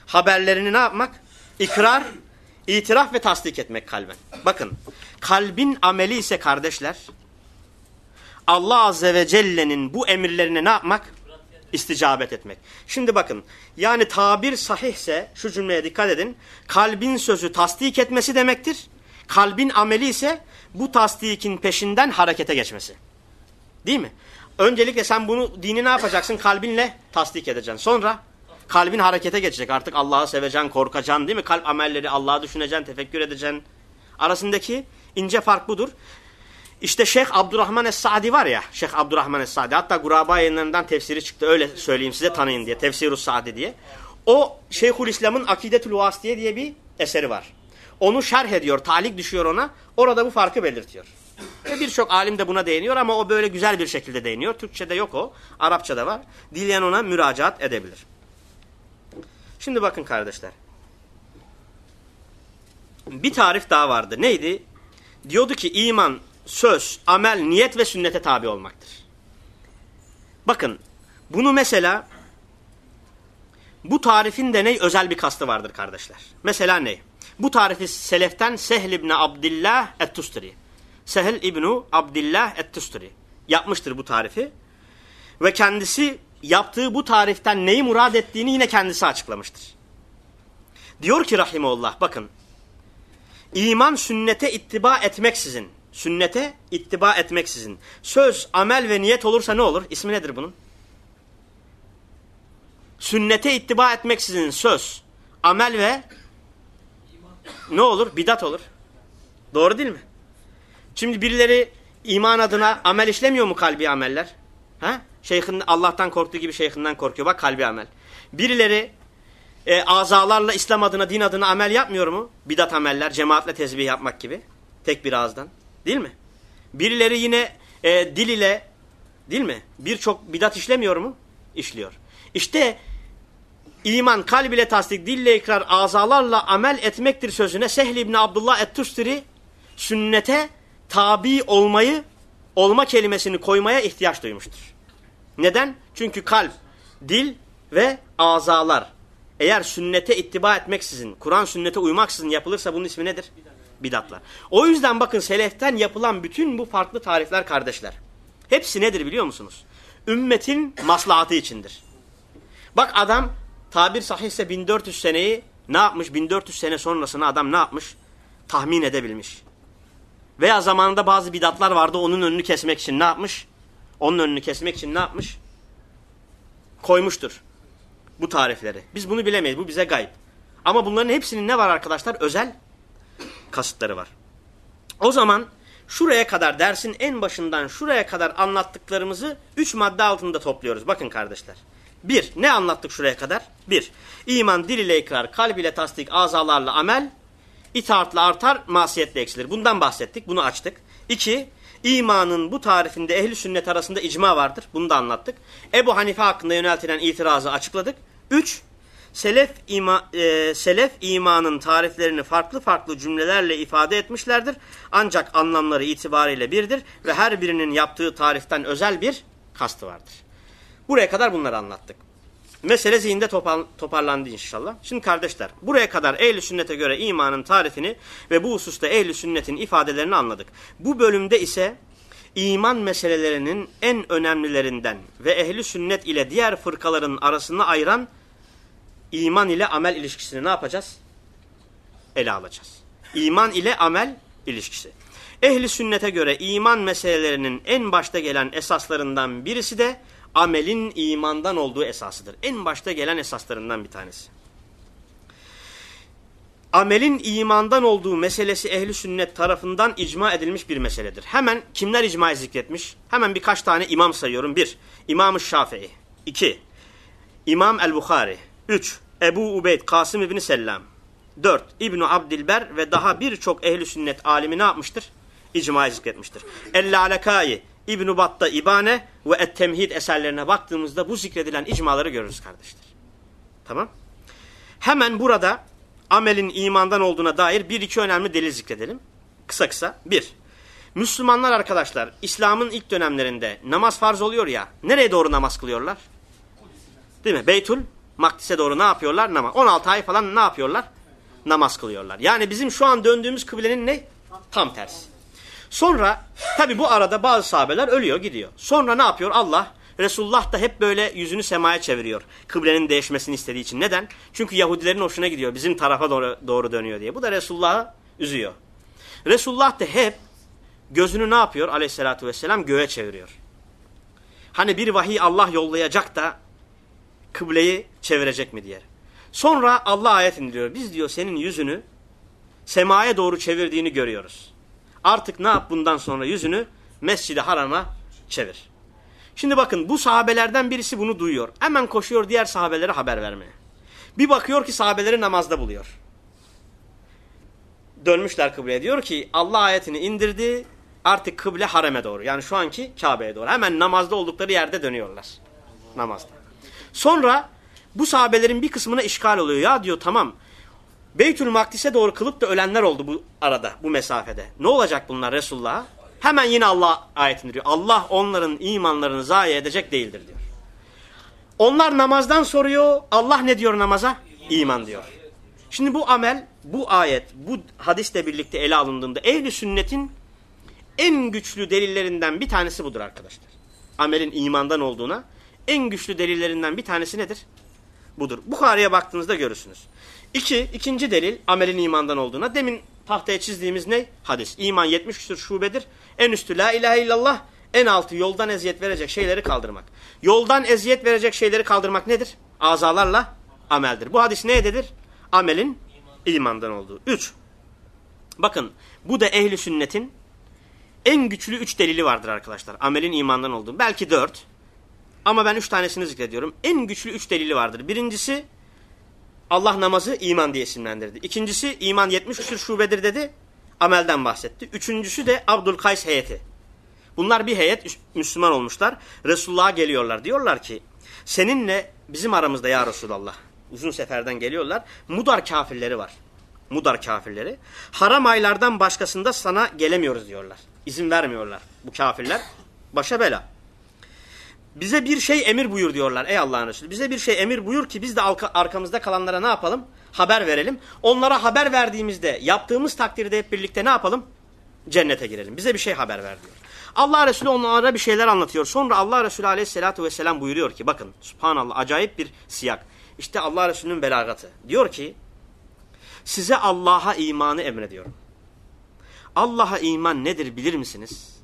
haberlerini ne yapmak? İkrar, itiraf ve tasdik etmek kalben. Bakın kalbin ameli ise kardeşler Allah Azze ve Celle'nin bu emirlerine ne yapmak? İsticabet etmek. Şimdi bakın yani tabir sahihse şu cümleye dikkat edin. Kalbin sözü tasdik etmesi demektir. Kalbin ameli ise bu tasdikin peşinden harekete geçmesi. Değil mi? Öncelikle sen bunu dini ne yapacaksın? Kalbinle tasdik edeceksin. Sonra kalbin harekete geçecek. Artık Allah'ı seveceksin, korkacaksın değil mi? Kalp amelleri Allah'ı düşüneceksin, tefekkür edeceksin. Arasındaki ince fark budur. İşte Şeyh Abdurrahman Es-Sadi var ya, Şeyh Abdurrahman Es-Sadi. Hatta Guraba yayınlarından tefsiri çıktı. Öyle söyleyeyim size tanıyın diye. Tefsir-ü Sadi diye. O Şeyhül İslam'ın Akidetül Vasıtiye diye bir eseri var. Onu şerh ediyor, talik düşüyor ona. Orada bu farkı belirtiyor. Ve birçok alim de buna değiniyor ama o böyle güzel bir şekilde değiniyor. Türkçe'de yok o. Arapça'da var. Dileyen ona müracaat edebilir. Şimdi bakın kardeşler. Bir tarif daha vardı. Neydi? Diyordu ki iman söz, amel, niyet ve sünnete tabi olmaktır. Bakın bunu mesela bu tarifin de ne özel bir kastı vardır kardeşler. Mesela ne? Bu tarifi seleften Sehl ibn Abdillah et-Tustri. Sehl ibn Abdillah et-Tustri yapmıştır bu tarifi. Ve kendisi yaptığı bu tariften neyi murad ettiğini yine kendisi açıklamıştır. Diyor ki rahimullah bakın. İman sünnete ittiba etmeksizin sünnete ittiba etmeksizin. Söz, amel ve niyet olursa ne olur? İsmi nedir bunun? Sünnete ittiba etmeksizin söz, amel ve ne olur? Bidat olur. Doğru değil mi? Şimdi birileri iman adına amel işlemiyor mu kalbi ameller? Ha? Şeyhin Allah'tan korktuğu gibi şeyhinden korkuyor. Bak kalbi amel. Birileri e, azalarla İslam adına, din adına amel yapmıyor mu? Bidat ameller, cemaatle tezbih yapmak gibi. Tek bir ağızdan. Değil mi? Birileri yine e, dil ile değil mi? Birçok bidat işlemiyor mu? İşliyor. İşte iman kalb ile tasdik, dille ikrar, azalarla amel etmektir sözüne Sehl İbni Abdullah Et-Tusturi sünnete tabi olmayı, olma kelimesini koymaya ihtiyaç duymuştur. Neden? Çünkü kalp, dil ve azalar eğer sünnete ittiba etmeksizin, Kur'an sünnete uymaksızın yapılırsa bunun ismi nedir? Bidatlar. O yüzden bakın seleften yapılan bütün bu farklı tarifler kardeşler. Hepsi nedir biliyor musunuz? Ümmetin maslahatı içindir. Bak adam tabir sahihse 1400 seneyi ne yapmış? 1400 sene sonrasını adam ne yapmış? Tahmin edebilmiş. Veya zamanında bazı bidatlar vardı onun önünü kesmek için ne yapmış? Onun önünü kesmek için ne yapmış? Koymuştur bu tarifleri. Biz bunu bilemeyiz. Bu bize gayb. Ama bunların hepsinin ne var arkadaşlar? Özel kasıtları var. O zaman şuraya kadar dersin en başından şuraya kadar anlattıklarımızı üç madde altında topluyoruz. Bakın kardeşler. Bir, ne anlattık şuraya kadar? Bir, iman dil ile ikrar, kalb ile tasdik, azalarla amel, itaatla artar, masiyetle eksilir. Bundan bahsettik, bunu açtık. İki, imanın bu tarifinde ehli sünnet arasında icma vardır. Bunu da anlattık. Ebu Hanife hakkında yöneltilen itirazı açıkladık. Üç, selef, ima, e, selef imanın tariflerini farklı farklı cümlelerle ifade etmişlerdir. Ancak anlamları itibariyle birdir ve her birinin yaptığı tariften özel bir kastı vardır. Buraya kadar bunları anlattık. Mesele zihinde topar, toparlandı inşallah. Şimdi kardeşler buraya kadar ehli sünnete göre imanın tarifini ve bu hususta ehli sünnetin ifadelerini anladık. Bu bölümde ise iman meselelerinin en önemlilerinden ve ehli sünnet ile diğer fırkaların arasını ayıran iman ile amel ilişkisini ne yapacağız? Ele alacağız. İman ile amel ilişkisi. Ehli sünnete göre iman meselelerinin en başta gelen esaslarından birisi de amelin imandan olduğu esasıdır. En başta gelen esaslarından bir tanesi. Amelin imandan olduğu meselesi ehli sünnet tarafından icma edilmiş bir meseledir. Hemen kimler icma zikretmiş? Hemen birkaç tane imam sayıyorum. Bir, İmam-ı Şafii. İki, İmam el-Bukhari. Üç, Ebu Ubeyd Kasım İbni Sellam. Dört, İbni Abdilber ve daha birçok ehli sünnet alimi ne yapmıştır? İcma zikretmiştir. El-Lalekai, İbn-i Batt'a İbane ve Et-Temhid eserlerine baktığımızda bu zikredilen icmaları görürüz kardeşler. Tamam. Hemen burada amelin imandan olduğuna dair bir iki önemli delil zikredelim. Kısa kısa. Bir, Müslümanlar arkadaşlar İslam'ın ilk dönemlerinde namaz farz oluyor ya nereye doğru namaz kılıyorlar? Değil mi? Beytul Makdis'e doğru ne yapıyorlar? Namaz. 16 ay falan ne yapıyorlar? Namaz kılıyorlar. Yani bizim şu an döndüğümüz kıblenin ne? Tam tersi. Sonra tabi bu arada bazı sahabeler ölüyor gidiyor. Sonra ne yapıyor? Allah Resulullah da hep böyle yüzünü semaya çeviriyor. Kıblenin değişmesini istediği için. Neden? Çünkü Yahudilerin hoşuna gidiyor. Bizim tarafa doğru, doğru dönüyor diye. Bu da Resulullah'ı üzüyor. Resulullah da hep gözünü ne yapıyor aleyhissalatü vesselam? Göğe çeviriyor. Hani bir vahiy Allah yollayacak da kıbleyi çevirecek mi diye. Sonra Allah ayet indiriyor. Biz diyor senin yüzünü semaya doğru çevirdiğini görüyoruz. Artık ne yap bundan sonra yüzünü Mescid-i Haram'a çevir. Şimdi bakın bu sahabelerden birisi bunu duyuyor. Hemen koşuyor diğer sahabelere haber vermeye. Bir bakıyor ki sahabeleri namazda buluyor. Dönmüşler kıbleye. Diyor ki Allah ayetini indirdi. Artık kıble hareme doğru. Yani şu anki Kabe'ye doğru. Hemen namazda oldukları yerde dönüyorlar. Namazda. Sonra bu sahabelerin bir kısmına işgal oluyor. Ya diyor tamam Beytül Makdis'e doğru kılıp da ölenler oldu bu arada, bu mesafede. Ne olacak bunlar Resulullah'a? Hemen yine Allah ayetini diyor. Allah onların imanlarını zayi edecek değildir diyor. Onlar namazdan soruyor. Allah ne diyor namaza? İman diyor. Şimdi bu amel, bu ayet, bu hadisle birlikte ele alındığında ehli sünnetin en güçlü delillerinden bir tanesi budur arkadaşlar. Amelin imandan olduğuna en güçlü delillerinden bir tanesi nedir? Budur. Bukhari'ye baktığınızda görürsünüz. İki, ikinci delil amelin imandan olduğuna. Demin tahtaya çizdiğimiz ne? Hadis. İman 70 küsur şubedir. En üstü la ilahe illallah. En altı yoldan eziyet verecek şeyleri kaldırmak. Yoldan eziyet verecek şeyleri kaldırmak nedir? Azalarla ameldir. Bu hadis nedir? Amelin imandan olduğu. Üç. Bakın bu da ehli sünnetin en güçlü üç delili vardır arkadaşlar. Amelin imandan olduğu. Belki dört. Ama ben üç tanesini zikrediyorum. En güçlü üç delili vardır. Birincisi Allah namazı iman diye isimlendirdi. İkincisi iman 70 küsur şubedir dedi. Amelden bahsetti. Üçüncüsü de Abdülkays heyeti. Bunlar bir heyet Müslüman olmuşlar. Resulullah'a geliyorlar. Diyorlar ki seninle bizim aramızda ya Resulallah. Uzun seferden geliyorlar. Mudar kafirleri var. Mudar kafirleri. Haram aylardan başkasında sana gelemiyoruz diyorlar. İzin vermiyorlar bu kafirler. Başa bela. Bize bir şey emir buyur diyorlar ey Allah'ın Resulü. Bize bir şey emir buyur ki biz de arkamızda kalanlara ne yapalım? Haber verelim. Onlara haber verdiğimizde yaptığımız takdirde hep birlikte ne yapalım? Cennete girelim. Bize bir şey haber ver diyor. Allah Resulü onlara bir şeyler anlatıyor. Sonra Allah Resulü aleyhissalatü vesselam buyuruyor ki bakın subhanallah acayip bir siyak. İşte Allah Resulü'nün belagatı. Diyor ki size Allah'a imanı emrediyorum. Allah'a iman nedir bilir misiniz?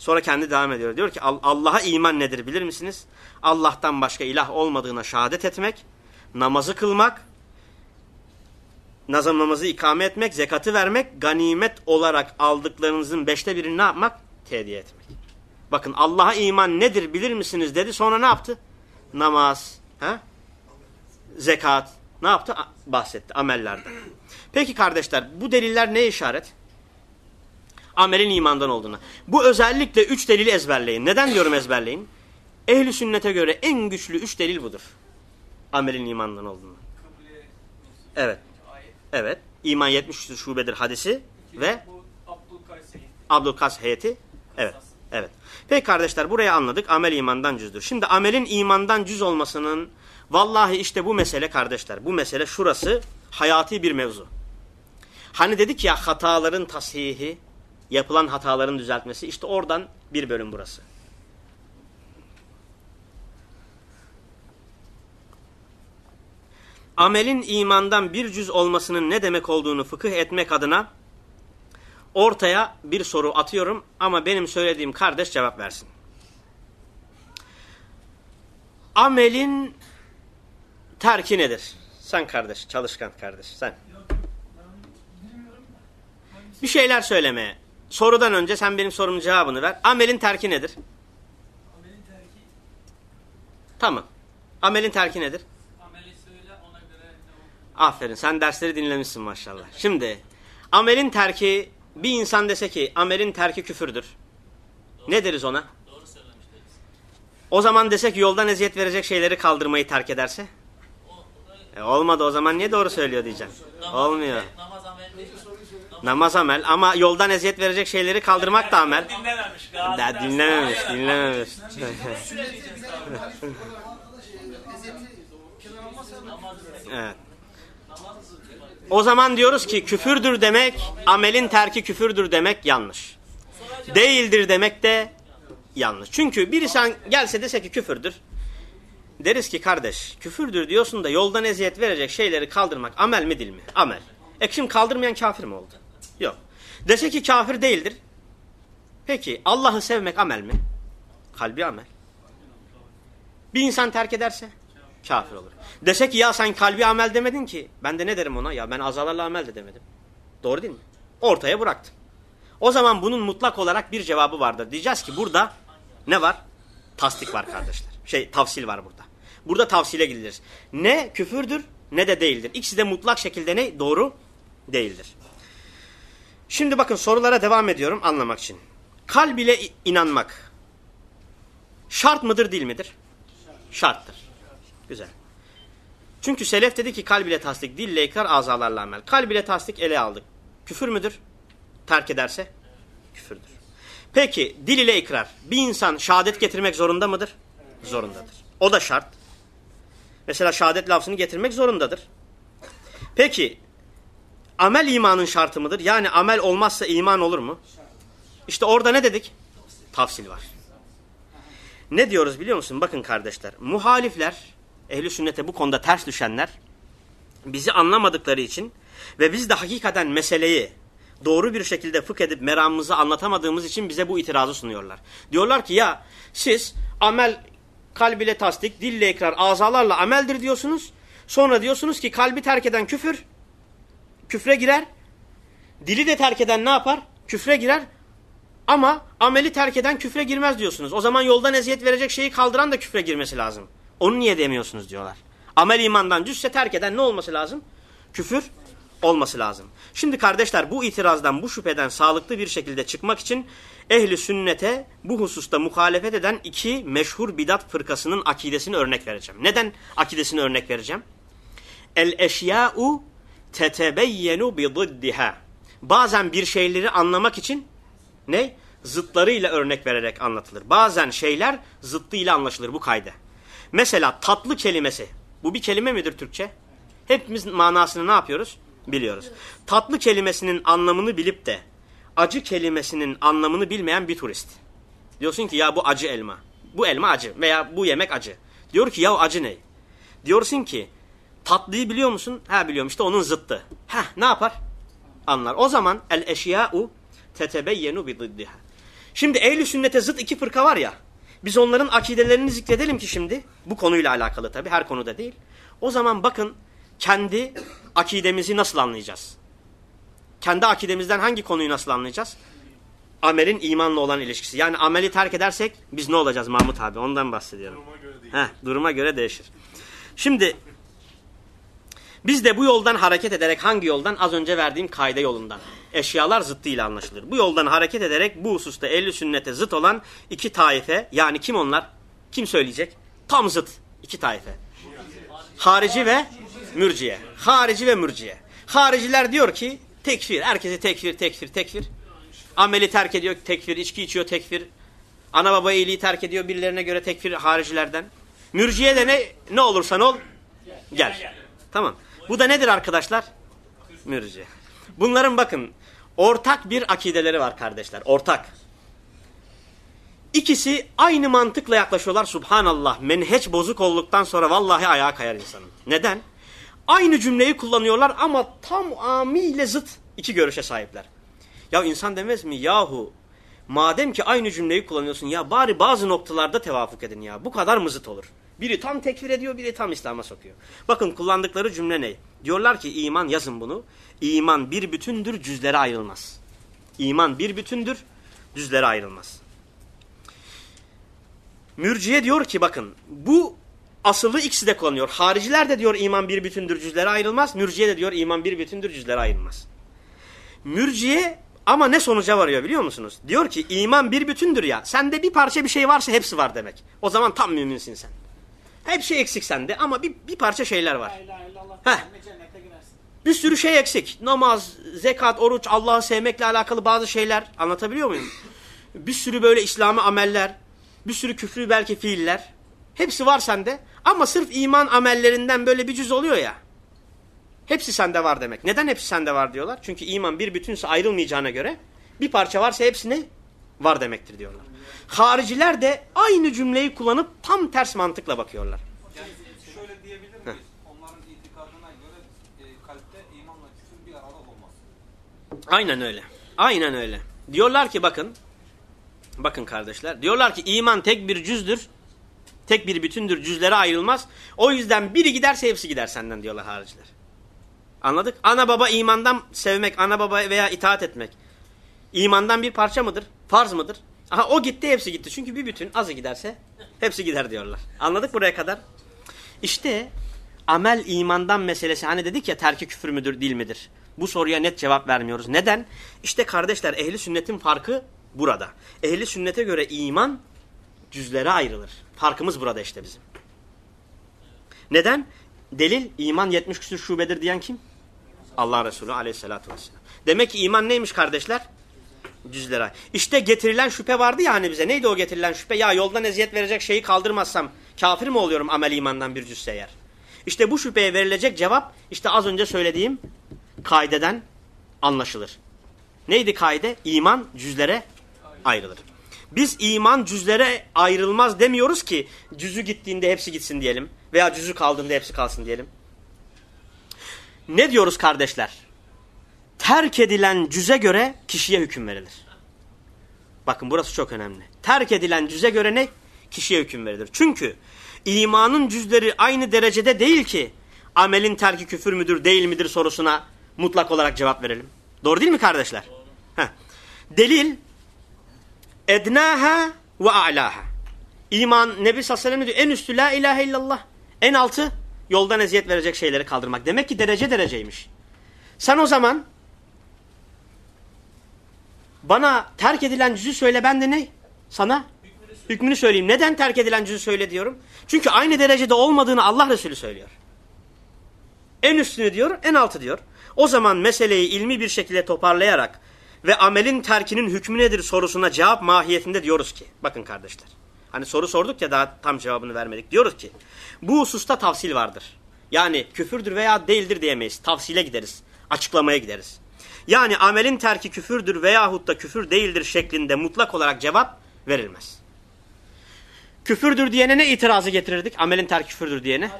Sonra kendi devam ediyor. Diyor ki Allah'a iman nedir bilir misiniz? Allah'tan başka ilah olmadığına şehadet etmek, namazı kılmak, namazı ikame etmek, zekatı vermek, ganimet olarak aldıklarınızın beşte birini ne yapmak? Tediye etmek. Bakın Allah'a iman nedir bilir misiniz dedi. Sonra ne yaptı? Namaz, he? zekat, ne yaptı? Bahsetti amellerden. Peki kardeşler bu deliller ne işaret? Amelin imandan olduğuna. Bu özellikle üç delili ezberleyin. Neden diyorum ezberleyin? Ehli sünnete göre en güçlü üç delil budur. Amelin imandan olduğuna. Evet. Evet. İman 70 şubedir hadisi ve Abdülkas heyeti. Evet. Evet. Peki kardeşler buraya anladık. Amel imandan cüzdür. Şimdi amelin imandan cüz olmasının vallahi işte bu mesele kardeşler. Bu mesele şurası hayati bir mevzu. Hani dedik ya hataların tasihi, yapılan hataların düzeltmesi işte oradan bir bölüm burası. Amelin imandan bir cüz olmasının ne demek olduğunu fıkıh etmek adına ortaya bir soru atıyorum ama benim söylediğim kardeş cevap versin. Amelin terki nedir? Sen kardeş, çalışkan kardeş, sen. Bir şeyler söylemeye. Sorudan önce sen benim sorumun cevabını ver. Amelin terki nedir? Amelin terki. Tamam. Amelin terki nedir? Ameli söyle ona göre. Aferin sen dersleri dinlemişsin maşallah. Şimdi amelin terki bir insan dese ki amelin terki küfürdür. Doğru. Ne deriz ona? Doğru söylemiş deriz. O zaman desek yoldan eziyet verecek şeyleri kaldırmayı terk ederse? E olmadı o zaman niye doğru söylüyor diyeceğim. namaz, Olmuyor. Namaz amel? Namaz amel ama yoldan eziyet verecek şeyleri kaldırmak da amel. Dinlememiş. Da dinlememiş, dinlememiş. evet. O zaman diyoruz ki küfürdür demek, amelin terki küfürdür demek yanlış. Değildir demek de yanlış. Çünkü bir insan gelse dese ki küfürdür. Deriz ki kardeş küfürdür diyorsun da yoldan eziyet verecek şeyleri kaldırmak amel mi dil mi? Amel. E şimdi kaldırmayan kafir mi oldu? Yok. Dese ki kafir değildir. Peki Allah'ı sevmek amel mi? Kalbi amel. Bir insan terk ederse kafir olur. Dese ki ya sen kalbi amel demedin ki. Ben de ne derim ona? Ya ben azalarla amel de demedim. Doğru değil mi? Ortaya bıraktım. O zaman bunun mutlak olarak bir cevabı vardır. Diyeceğiz ki burada ne var? Tasdik var kardeşler. Şey tavsil var burada. Burada tavsile gidilir. Ne küfürdür ne de değildir. İkisi de mutlak şekilde ne? Doğru değildir. Şimdi bakın sorulara devam ediyorum anlamak için. Kalb ile inanmak şart mıdır değil midir? Şarttır. Güzel. Çünkü selef dedi ki kalb ile tasdik, dille ikrar, azalarla amel. Kalb ile tasdik ele aldık. Küfür müdür? Terk ederse? Küfürdür. Peki dil ile ikrar. Bir insan şehadet getirmek zorunda mıdır? Zorundadır. O da şart. Mesela şehadet lafzını getirmek zorundadır. Peki amel imanın şartı mıdır? Yani amel olmazsa iman olur mu? İşte orada ne dedik? Tafsil var. Ne diyoruz biliyor musun? Bakın kardeşler. Muhalifler, ehli sünnete bu konuda ters düşenler bizi anlamadıkları için ve biz de hakikaten meseleyi doğru bir şekilde fıkh edip meramımızı anlatamadığımız için bize bu itirazı sunuyorlar. Diyorlar ki ya siz amel kalb ile tasdik, dille ikrar, azalarla ameldir diyorsunuz. Sonra diyorsunuz ki kalbi terk eden küfür, küfre girer. Dili de terk eden ne yapar? Küfre girer. Ama ameli terk eden küfre girmez diyorsunuz. O zaman yoldan eziyet verecek şeyi kaldıran da küfre girmesi lazım. Onu niye demiyorsunuz diyorlar. Amel imandan cüzse terk eden ne olması lazım? Küfür olması lazım. Şimdi kardeşler bu itirazdan, bu şüpheden sağlıklı bir şekilde çıkmak için ehli sünnete bu hususta muhalefet eden iki meşhur bidat fırkasının akidesini örnek vereceğim. Neden akidesini örnek vereceğim? El eşya'u tetebeyyenu bi ziddiha. Bazen bir şeyleri anlamak için ne? Zıtlarıyla örnek vererek anlatılır. Bazen şeyler zıttıyla anlaşılır bu kayda. Mesela tatlı kelimesi. Bu bir kelime midir Türkçe? Hepimiz manasını ne yapıyoruz? Biliyoruz. Tatlı kelimesinin anlamını bilip de acı kelimesinin anlamını bilmeyen bir turist. Diyorsun ki ya bu acı elma. Bu elma acı veya bu yemek acı. Diyor ki ya acı ne? Diyorsun ki tatlıyı biliyor musun? Ha biliyorum işte onun zıttı. Ha ne yapar? Anlar. O zaman el eşya'u tetebeyyenu bi ziddiha. Şimdi ehl sünnete zıt iki fırka var ya. Biz onların akidelerini zikredelim ki şimdi. Bu konuyla alakalı tabi her konuda değil. O zaman bakın kendi akidemizi nasıl anlayacağız? Kendi akidemizden hangi konuyu nasıl anlayacağız? Amelin imanla olan ilişkisi. Yani ameli terk edersek biz ne olacağız Mahmut abi? Ondan bahsediyorum. Duruma göre. Heh, duruma göre değişir. Şimdi biz de bu yoldan hareket ederek hangi yoldan? Az önce verdiğim kaide yolundan. Eşyalar zıttıyla anlaşılır. Bu yoldan hareket ederek bu hususta ehli sünnete zıt olan iki taife yani kim onlar? Kim söyleyecek? Tam zıt iki taife. Harici ve mürciye. Harici ve mürciye. Hariciler diyor ki tekfir. Herkese tekfir, tekfir, tekfir. Ameli terk ediyor tekfir, içki içiyor tekfir. Ana baba iyiliği terk ediyor birilerine göre tekfir haricilerden. Mürciye de ne, ne olursan ol gel. Tamam. Bu da nedir arkadaşlar? Mürciye. Bunların bakın ortak bir akideleri var kardeşler. Ortak. İkisi aynı mantıkla yaklaşıyorlar. Subhanallah. Menheç bozuk olduktan sonra vallahi ayağa kayar insanın. Neden? Aynı cümleyi kullanıyorlar ama tam amiyle zıt iki görüşe sahipler. Ya insan demez mi? Yahu madem ki aynı cümleyi kullanıyorsun ya bari bazı noktalarda tevafuk edin ya. Bu kadar mı zıt olur? Biri tam tekfir ediyor, biri tam İslam'a sokuyor. Bakın kullandıkları cümle ne? Diyorlar ki iman yazın bunu. İman bir bütündür, cüzlere ayrılmaz. İman bir bütündür, cüzlere ayrılmaz. Mürciye diyor ki bakın bu asılı ikisi de kullanıyor. Hariciler de diyor iman bir bütündür, cüzlere ayrılmaz. Mürciye de diyor iman bir bütündür, cüzlere ayrılmaz. Mürciye ama ne sonuca varıyor biliyor musunuz? Diyor ki iman bir bütündür ya. Sende bir parça bir şey varsa hepsi var demek. O zaman tam müminsin sen. Hep şey eksik sende ama bir, bir parça şeyler var. Heh. Bir sürü şey eksik. Namaz, zekat, oruç, Allah'ı sevmekle alakalı bazı şeyler. Anlatabiliyor muyum? Bir sürü böyle İslami ameller, bir sürü küfrü belki fiiller. Hepsi var sende. Ama sırf iman amellerinden böyle bir cüz oluyor ya. Hepsi sende var demek. Neden hepsi sende var diyorlar? Çünkü iman bir bütünse ayrılmayacağına göre bir parça varsa hepsini var demektir diyorlar. Hariciler de aynı cümleyi kullanıp tam ters mantıkla bakıyorlar. Yani şöyle diyebilir miyiz? Onların itikadına göre e, kalpte imanla küfür bir arada olmaz. Aynen öyle. Aynen öyle. Diyorlar ki bakın. Bakın kardeşler. Diyorlar ki iman tek bir cüzdür. Tek bir bütündür. Cüzlere ayrılmaz. O yüzden biri giderse hepsi gider senden diyorlar hariciler. Anladık? Ana baba imandan sevmek, ana baba veya itaat etmek. İmandan bir parça mıdır? Farz mıdır? Aha o gitti hepsi gitti. Çünkü bir bütün azı giderse hepsi gider diyorlar. Anladık buraya kadar? İşte amel imandan meselesi hani dedik ya terki küfür müdür değil midir? Bu soruya net cevap vermiyoruz. Neden? İşte kardeşler ehli sünnetin farkı burada. Ehli sünnete göre iman cüzlere ayrılır. Farkımız burada işte bizim. Neden? Delil iman 70 küsur şubedir diyen kim? Allah Resulü aleyhissalatü vesselam. Demek ki iman neymiş kardeşler? Cüzlere. İşte getirilen şüphe vardı ya hani bize. Neydi o getirilen şüphe? Ya yoldan eziyet verecek şeyi kaldırmazsam kafir mi oluyorum amel imandan bir cüzse eğer? İşte bu şüpheye verilecek cevap işte az önce söylediğim kaideden anlaşılır. Neydi kaide? İman cüzlere ayrılır. Biz iman cüzlere ayrılmaz demiyoruz ki cüzü gittiğinde hepsi gitsin diyelim. Veya cüzü kaldığında hepsi kalsın diyelim. Ne diyoruz kardeşler? Terk edilen cüze göre kişiye hüküm verilir. Bakın burası çok önemli. Terk edilen cüze göre ne? Kişiye hüküm verilir. Çünkü imanın cüzleri aynı derecede değil ki amelin terki küfür müdür değil midir sorusuna mutlak olarak cevap verelim. Doğru değil mi kardeşler? Heh. Delil ednaha ve a'laha. İman Nebi sallallahu aleyhi ve sellem diyor en üstü la ilahe illallah. En altı yoldan eziyet verecek şeyleri kaldırmak. Demek ki derece dereceymiş. Sen o zaman bana terk edilen cüzü söyle ben de ne? Sana hükmünü söyleyeyim. Neden terk edilen cüzü söyle diyorum? Çünkü aynı derecede olmadığını Allah Resulü söylüyor. En üstünü diyor, en altı diyor. O zaman meseleyi ilmi bir şekilde toparlayarak ve amelin terkinin hükmü nedir sorusuna cevap mahiyetinde diyoruz ki, bakın kardeşler. Hani soru sorduk ya daha tam cevabını vermedik. Diyoruz ki, bu hususta tavsil vardır. Yani küfürdür veya değildir diyemeyiz. Tavsile gideriz, açıklamaya gideriz. Yani amelin terki küfürdür veyahut da küfür değildir şeklinde mutlak olarak cevap verilmez. Küfürdür diyene ne itirazı getirirdik? Amelin terki küfürdür diyene.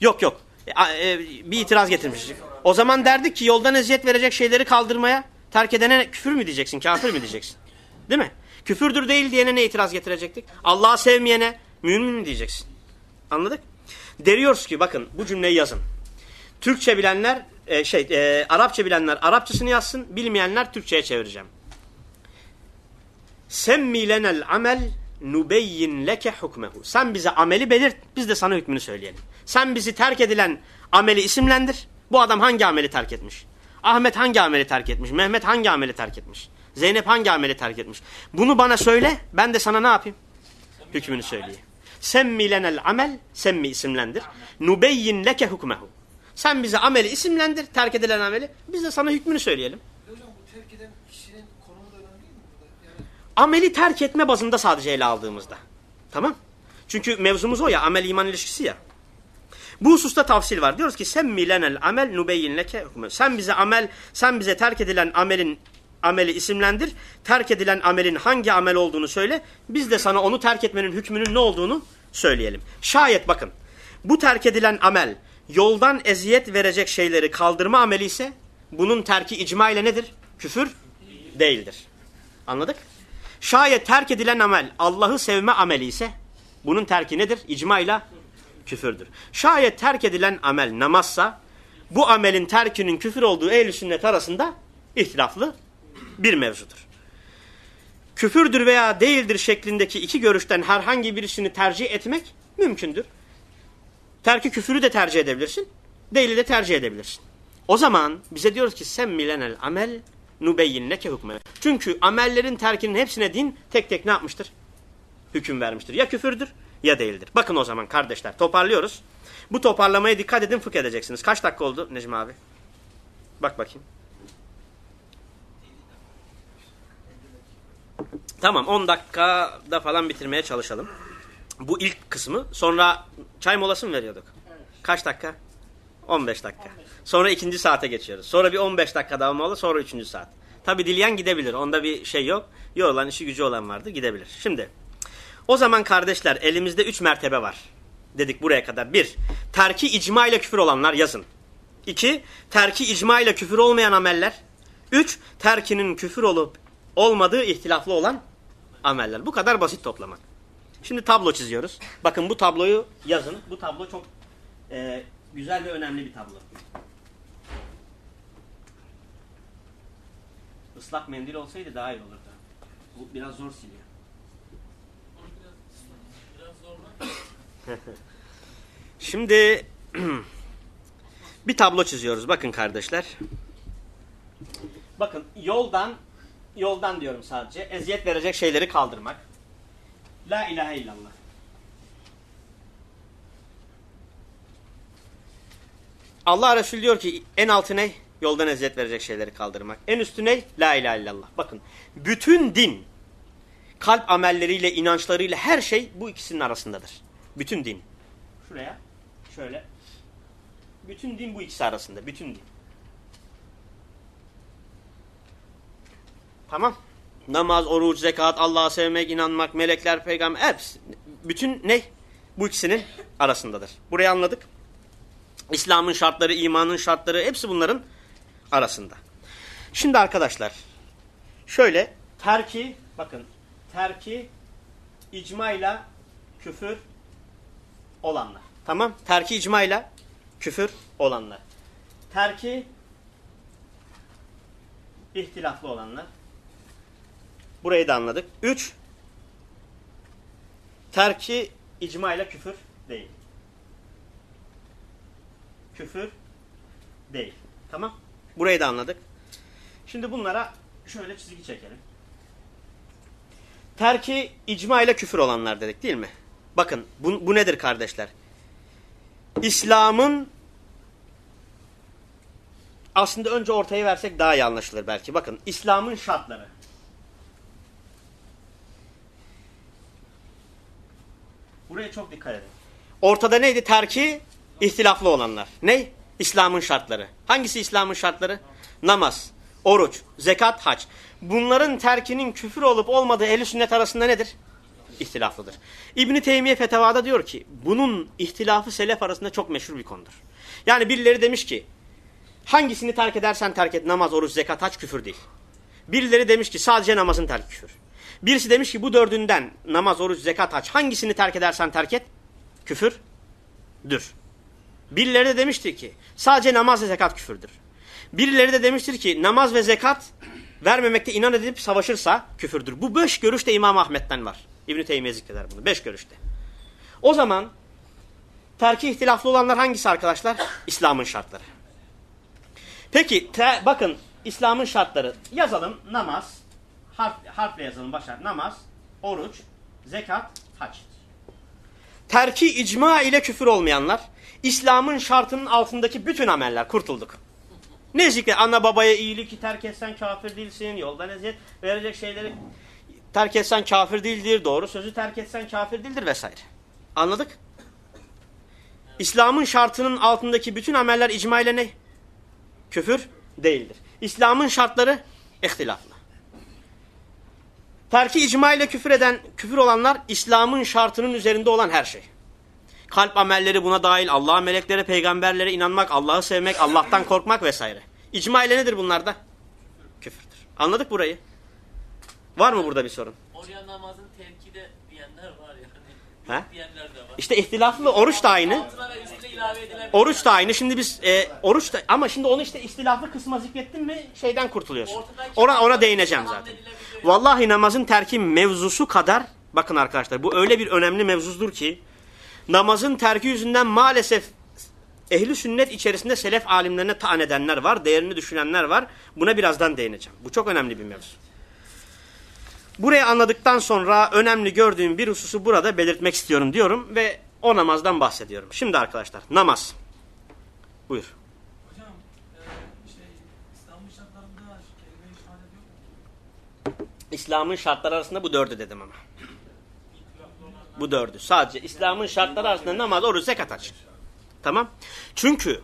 Yok yok. E, e, bir itiraz getirmiştik. O zaman derdik ki yoldan eziyet verecek şeyleri kaldırmaya terk edene küfür mü diyeceksin, kafir mi diyeceksin? Değil mi? Küfürdür değil diyene ne itiraz getirecektik? Allah'ı sevmeyene mümin mi diyeceksin? Anladık? Deriyoruz ki bakın bu cümleyi yazın. Türkçe bilenler e, şey e, Arapça bilenler Arapçasını yazsın, bilmeyenler Türkçeye çevireceğim. Semmi lenel amel nubeyyin leke hukmehu. Sen bize ameli belirt, biz de sana hükmünü söyleyelim. Sen bizi terk edilen ameli isimlendir. Bu adam hangi ameli terk etmiş? Ahmet hangi ameli terk etmiş? Mehmet hangi ameli terk etmiş? Zeynep hangi ameli terk etmiş? Bunu bana söyle, ben de sana ne yapayım? Hükmünü söyleyeyim. Semmi lenel amel, semmi isimlendir. Nubeyyin leke hukmehu. Sen bize ameli isimlendir, terk edilen ameli. Biz de sana hükmünü söyleyelim. Ameli terk etme bazında sadece ele aldığımızda. Tamam? Çünkü mevzumuz o ya, amel iman ilişkisi ya. Bu hususta tavsil var. Diyoruz ki semmi lenel amel nubeyyin leke hükmü. Sen bize amel, sen bize terk edilen amelin ameli isimlendir. Terk edilen amelin hangi amel olduğunu söyle. Biz de sana onu terk etmenin hükmünün ne olduğunu söyleyelim. Şayet bakın bu terk edilen amel yoldan eziyet verecek şeyleri kaldırma ameli ise bunun terki icma ile nedir? Küfür değildir. Anladık? Şayet terk edilen amel Allah'ı sevme ameli ise bunun terki nedir? İcma ile küfürdür. Şayet terk edilen amel namazsa bu amelin terkinin küfür olduğu ehl sünnet arasında ihtilaflı bir mevzudur. Küfürdür veya değildir şeklindeki iki görüşten herhangi birisini tercih etmek mümkündür. Terki küfürü de tercih edebilirsin, değili de tercih edebilirsin. O zaman bize diyoruz ki sen milenel amel nubeyyin leke hükme. Çünkü amellerin terkinin hepsine din tek tek ne yapmıştır? Hüküm vermiştir. Ya küfürdür ya değildir. Bakın o zaman kardeşler toparlıyoruz. Bu toparlamaya dikkat edin fıkh edeceksiniz. Kaç dakika oldu Necmi abi? Bak bakayım. Tamam 10 dakikada falan bitirmeye çalışalım. Bu ilk kısmı. Sonra çay molası mı veriyorduk? Kaç dakika? 15 dakika. Sonra ikinci saate geçiyoruz. Sonra bir 15 dakika daha mola sonra üçüncü saat. Tabi dileyen gidebilir. Onda bir şey yok. Yorulan işi gücü olan vardı gidebilir. Şimdi o zaman kardeşler elimizde üç mertebe var. Dedik buraya kadar. Bir, terki icma ile küfür olanlar yazın. İki, terki icma ile küfür olmayan ameller. Üç, terkinin küfür olup olmadığı ihtilaflı olan ameller. Bu kadar basit toplamak. Şimdi tablo çiziyoruz. Bakın bu tabloyu yazın. Bu tablo çok e, güzel ve önemli bir tablo. Islak mendil olsaydı daha iyi olurdu. Bu biraz zor siliyor. Şimdi bir tablo çiziyoruz. Bakın kardeşler. Bakın yoldan yoldan diyorum sadece eziyet verecek şeyleri kaldırmak. La ilahe illallah. Allah Resulü diyor ki en altı ne? Yoldan eziyet verecek şeyleri kaldırmak. En üstü ne? La ilahe illallah. Bakın bütün din kalp amelleriyle, inançlarıyla her şey bu ikisinin arasındadır. Bütün din. Şuraya şöyle. Bütün din bu ikisi arasında. Bütün din. Tamam. Namaz, oruç, zekat, Allah'ı sevmek, inanmak, melekler, peygamber hepsi. Bütün ne? Bu ikisinin arasındadır. Burayı anladık. İslam'ın şartları, imanın şartları hepsi bunların arasında. Şimdi arkadaşlar şöyle terki bakın terki icmayla küfür olanlar. Tamam? Terki icmayla küfür olanlar. Terki ihtilaflı olanlar. Burayı da anladık. Üç, terki icmayla küfür değil. Küfür değil. Tamam? Burayı da anladık. Şimdi bunlara şöyle çizgi çekelim. Terki icma ile küfür olanlar dedik değil mi? Bakın bu, bu nedir kardeşler? İslam'ın aslında önce ortaya versek daha iyi anlaşılır belki. Bakın İslam'ın şartları. Buraya çok dikkat edin. Ortada neydi? Terki ihtilaflı olanlar. Ne? İslam'ın şartları. Hangisi İslam'ın şartları? Namaz, oruç, zekat, hac. Bunların terkinin küfür olup olmadığı ehli sünnet arasında nedir? İhtilaflıdır. İbn Teymiye fetavada diyor ki bunun ihtilafı selef arasında çok meşhur bir konudur. Yani birileri demiş ki hangisini terk edersen terk et namaz, oruç, zekat, hac küfür değil. Birileri demiş ki sadece namazın terk küfür. Birisi demiş ki bu dördünden namaz, oruç, zekat, hac hangisini terk edersen terk et küfürdür. Birileri de demiştir ki sadece namaz ve zekat küfürdür. Birileri de demiştir ki namaz ve zekat vermemekte inan edip savaşırsa küfürdür. Bu beş görüş de İmam Ahmet'ten var. İbn-i Teymiye zikreder bunu. Beş görüşte. O zaman terki ihtilaflı olanlar hangisi arkadaşlar? İslam'ın şartları. Peki te, bakın İslam'ın şartları yazalım namaz harf, harfle yazalım başlar. Namaz, oruç, zekat, hac. Terki icma ile küfür olmayanlar İslam'ın şartının altındaki bütün ameller kurtulduk. Ne zikre ana babaya iyilik terk etsen kafir değilsin. Yoldan eziyet verecek şeyleri terk etsen kafir değildir. Doğru sözü terk etsen kafir değildir vesaire. Anladık? İslam'ın şartının altındaki bütün ameller icma ile ne? Küfür değildir. İslam'ın şartları ihtilaflı. Terki icma ile küfür eden, küfür olanlar İslam'ın şartının üzerinde olan her şey. Kalp amelleri buna dahil, Allah'a, meleklere, peygamberlere inanmak, Allah'ı sevmek, Allah'tan korkmak vesaire. İcma ile nedir bunlarda? Küfürdür. Anladık burayı? Var mı burada bir sorun? Oraya namazın terki de diyenler var yani. He? Diyenler de var. İşte ihtilaflı oruç da aynı. Oruç da aynı. Şimdi biz e, oruç da ama şimdi onu işte istilaflı kısma zikrettin mi şeyden kurtuluyorsun. Ona ona değineceğim zaten. Vallahi namazın terki mevzusu kadar bakın arkadaşlar bu öyle bir önemli mevzudur ki namazın terki yüzünden maalesef ehli sünnet içerisinde selef alimlerine taan edenler var, değerini düşünenler var. Buna birazdan değineceğim. Bu çok önemli bir mevzu. Burayı anladıktan sonra önemli gördüğüm bir hususu burada belirtmek istiyorum diyorum ve o namazdan bahsediyorum. Şimdi arkadaşlar namaz. Buyur. Hocam e, şey İslam'ın şartlarında? İslam'ın şartları arasında bu dördü dedim ama. Bu dördü. Sadece İslam'ın şartları arasında namaz, oruç, zekat hac. Tamam. Çünkü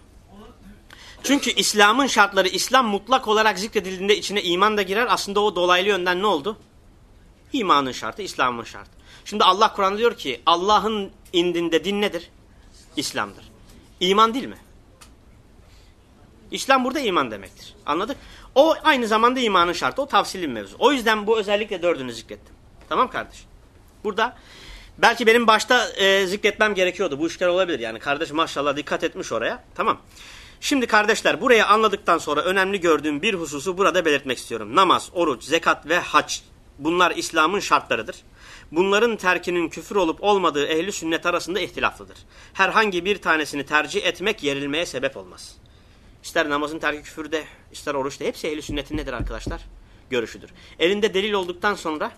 çünkü İslam'ın şartları İslam mutlak olarak zikredildiğinde içine iman da girer. Aslında o dolaylı yönden ne oldu? İmanın şartı, İslam'ın şartı. Şimdi Allah Kur'an diyor ki Allah'ın indinde din nedir? İslam'dır. İman değil mi? İslam burada iman demektir. Anladık? O aynı zamanda imanın şartı. O tavsili bir mevzu. O yüzden bu özellikle dördünü zikrettim. Tamam kardeş? Burada belki benim başta e, zikretmem gerekiyordu. Bu işler olabilir. Yani kardeş maşallah dikkat etmiş oraya. Tamam. Şimdi kardeşler burayı anladıktan sonra önemli gördüğüm bir hususu burada belirtmek istiyorum. Namaz, oruç, zekat ve hac. Bunlar İslam'ın şartlarıdır. Bunların terkinin küfür olup olmadığı ehli sünnet arasında ihtilaflıdır. Herhangi bir tanesini tercih etmek yerilmeye sebep olmaz. İster namazın terki küfürde, ister oruçta hepsi ehli sünnetin nedir arkadaşlar? Görüşüdür. Elinde delil olduktan sonra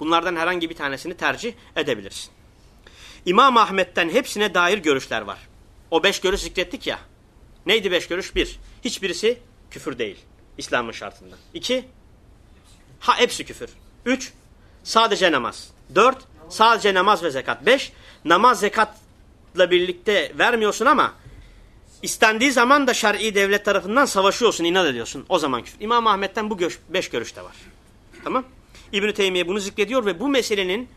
bunlardan herhangi bir tanesini tercih edebilirsin. İmam Ahmet'ten hepsine dair görüşler var. O beş görüş zikrettik ya. Neydi beş görüş? Bir, hiçbirisi küfür değil. İslam'ın şartından. İki, ha hepsi küfür. Üç, sadece namaz. Dört, sadece namaz ve zekat. Beş, namaz zekatla birlikte vermiyorsun ama istendiği zaman da şer'i devlet tarafından savaşıyorsun, inat ediyorsun. O zaman küfür. İmam Ahmet'ten bu göç, beş görüş de var. Tamam. İbn-i Teymiye bunu zikrediyor ve bu meselenin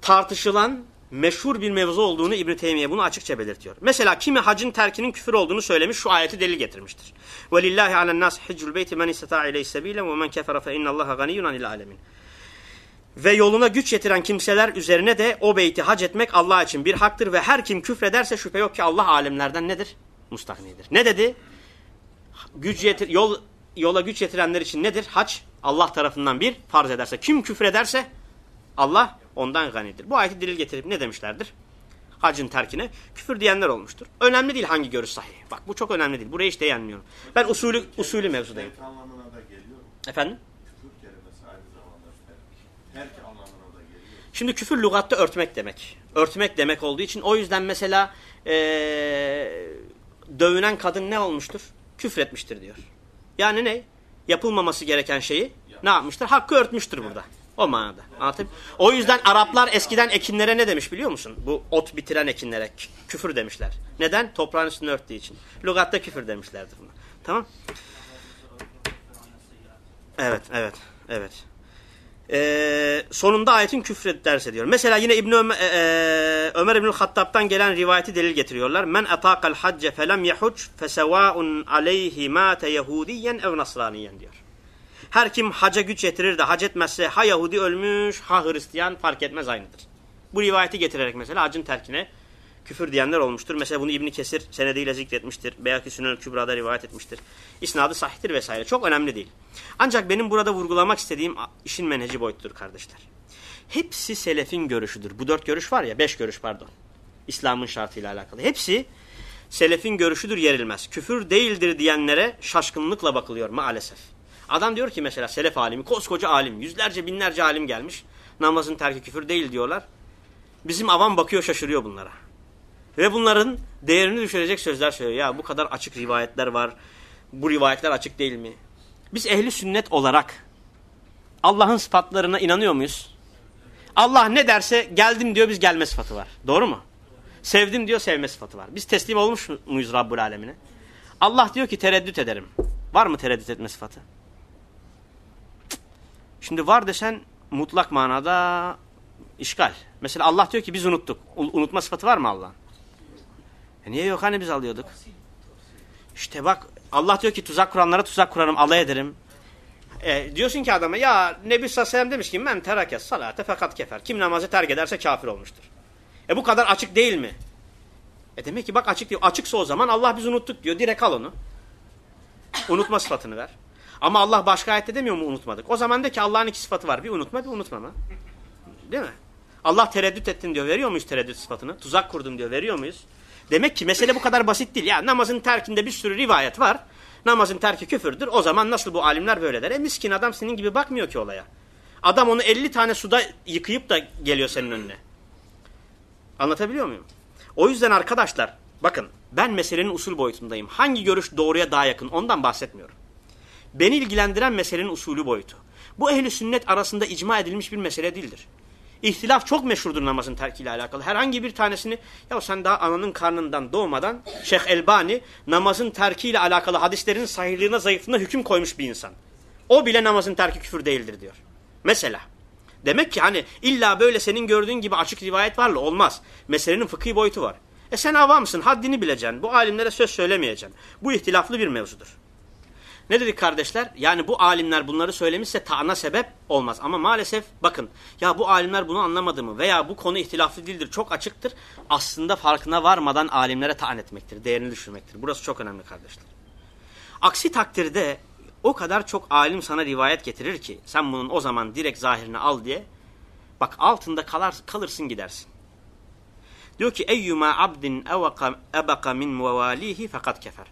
tartışılan meşhur bir mevzu olduğunu İbn Teymiye bunu açıkça belirtiyor. Mesela kimi hacın terkinin küfür olduğunu söylemiş, şu ayeti delil getirmiştir. Ve lillahi alen nas hicrul beyti men istata'a ileyhi sebilen ve men kefere fe innallaha ganiyyun anil alemin. Ve yoluna güç yetiren kimseler üzerine de o beyti hac etmek Allah için bir haktır ve her kim küfrederse şüphe yok ki Allah alemlerden nedir? Mustahnidir. Ne dedi? Güç yetir yol yola güç yetirenler için nedir? Hac Allah tarafından bir farz ederse kim küfrederse ederse Allah ondan ganidir. Bu ayeti delil getirip ne demişlerdir? Hacın terkine küfür diyenler olmuştur. Önemli değil hangi görüş sahih. Bak bu çok önemli değil. Buraya hiç değinmiyorum. Ben usulü, usulü mevzudayım. Efendim? Şimdi küfür lügatta örtmek demek. Örtmek demek olduğu için o yüzden mesela ee, dövünen kadın ne olmuştur? Küfretmiştir diyor. Yani ne? Yapılmaması gereken şeyi ne yapmıştır? Hakkı örtmüştür burada. O manada. Anlatayım. O yüzden Araplar eskiden ekinlere ne demiş biliyor musun? Bu ot bitiren ekinlere kü- küfür demişler. Neden? Toprağın üstünü örttüğü için. Lügatta küfür demişlerdir buna. Tamam? Evet, evet, evet. Ee, sonunda ayetin küfret ders ediyor. Mesela yine İbn Ömer, e, e, Ömer İbnül Hattab'tan gelen rivayeti delil getiriyorlar. Men ataqal hacce felem yehuc fesevaun aleyhi mate yehudiyen ev nasraniyen diyor. Her kim haca güç yetirir de hac etmezse ha Yahudi ölmüş ha Hristiyan fark etmez aynıdır. Bu rivayeti getirerek mesela hacın terkine küfür diyenler olmuştur. Mesela bunu İbni Kesir senediyle zikretmiştir. Beyaki Sünel Kübra'da rivayet etmiştir. İsnadı sahihtir vesaire. Çok önemli değil. Ancak benim burada vurgulamak istediğim işin menheci boyutudur kardeşler. Hepsi selefin görüşüdür. Bu dört görüş var ya, beş görüş pardon. İslam'ın şartıyla alakalı. Hepsi selefin görüşüdür yerilmez. Küfür değildir diyenlere şaşkınlıkla bakılıyor maalesef. Adam diyor ki mesela selef alimi, koskoca alim, yüzlerce binlerce alim gelmiş. Namazın terki küfür değil diyorlar. Bizim avam bakıyor şaşırıyor bunlara. Ve bunların değerini düşürecek sözler söylüyor. Ya bu kadar açık rivayetler var. Bu rivayetler açık değil mi? Biz ehli sünnet olarak Allah'ın sıfatlarına inanıyor muyuz? Allah ne derse geldim diyor biz gelme sıfatı var. Doğru mu? Sevdim diyor sevme sıfatı var. Biz teslim olmuş muyuz Rabbul Alemine? Allah diyor ki tereddüt ederim. Var mı tereddüt etme sıfatı? Şimdi var desen mutlak manada işgal. Mesela Allah diyor ki biz unuttuk. Unutma sıfatı var mı Allah'ın? E niye yok hani biz alıyorduk? İşte bak Allah diyor ki tuzak kuranlara tuzak kurarım alay ederim. E, diyorsun ki adama ya Nebi Sallallahu demiş ki men terake salate fakat kefer. Kim namazı terk ederse kafir olmuştur. E bu kadar açık değil mi? E demek ki bak açık diyor. Açıksa o zaman Allah biz unuttuk diyor. Direkt al onu. Unutma sıfatını ver. Ama Allah başka ayette demiyor mu unutmadık? O zaman de ki Allah'ın iki sıfatı var. Bir unutma bir unutmama. Değil mi? Allah tereddüt ettin diyor. Veriyor muyuz tereddüt sıfatını? Tuzak kurdun diyor. Veriyor muyuz? Demek ki mesele bu kadar basit değil. Ya namazın terkinde bir sürü rivayet var. Namazın terki küfürdür. O zaman nasıl bu alimler böyle der? E miskin adam senin gibi bakmıyor ki olaya. Adam onu 50 tane suda yıkayıp da geliyor senin önüne. Anlatabiliyor muyum? O yüzden arkadaşlar bakın ben meselenin usul boyutundayım. Hangi görüş doğruya daha yakın ondan bahsetmiyorum. Beni ilgilendiren meselenin usulü boyutu. Bu ehli sünnet arasında icma edilmiş bir mesele değildir. İhtilaf çok meşhurdur namazın terkiyle alakalı. Herhangi bir tanesini ya sen daha ananın karnından doğmadan Şeyh Elbani namazın terkiyle alakalı hadislerin sahihliğine zayıflığına hüküm koymuş bir insan. O bile namazın terki küfür değildir diyor. Mesela. Demek ki hani illa böyle senin gördüğün gibi açık rivayet varla olmaz. Meselenin fıkhi boyutu var. E sen avamsın haddini bileceksin. Bu alimlere söz söylemeyeceksin. Bu ihtilaflı bir mevzudur. Ne dedik kardeşler? Yani bu alimler bunları söylemişse ta'na sebep olmaz. Ama maalesef bakın ya bu alimler bunu anlamadı mı veya bu konu ihtilaflı değildir çok açıktır. Aslında farkına varmadan alimlere ta'an etmektir. Değerini düşürmektir. Burası çok önemli kardeşler. Aksi takdirde o kadar çok alim sana rivayet getirir ki sen bunun o zaman direkt zahirini al diye bak altında kalar, kalırsın gidersin. Diyor ki eyyuma abdin ebaka min muvalihi fakat kefer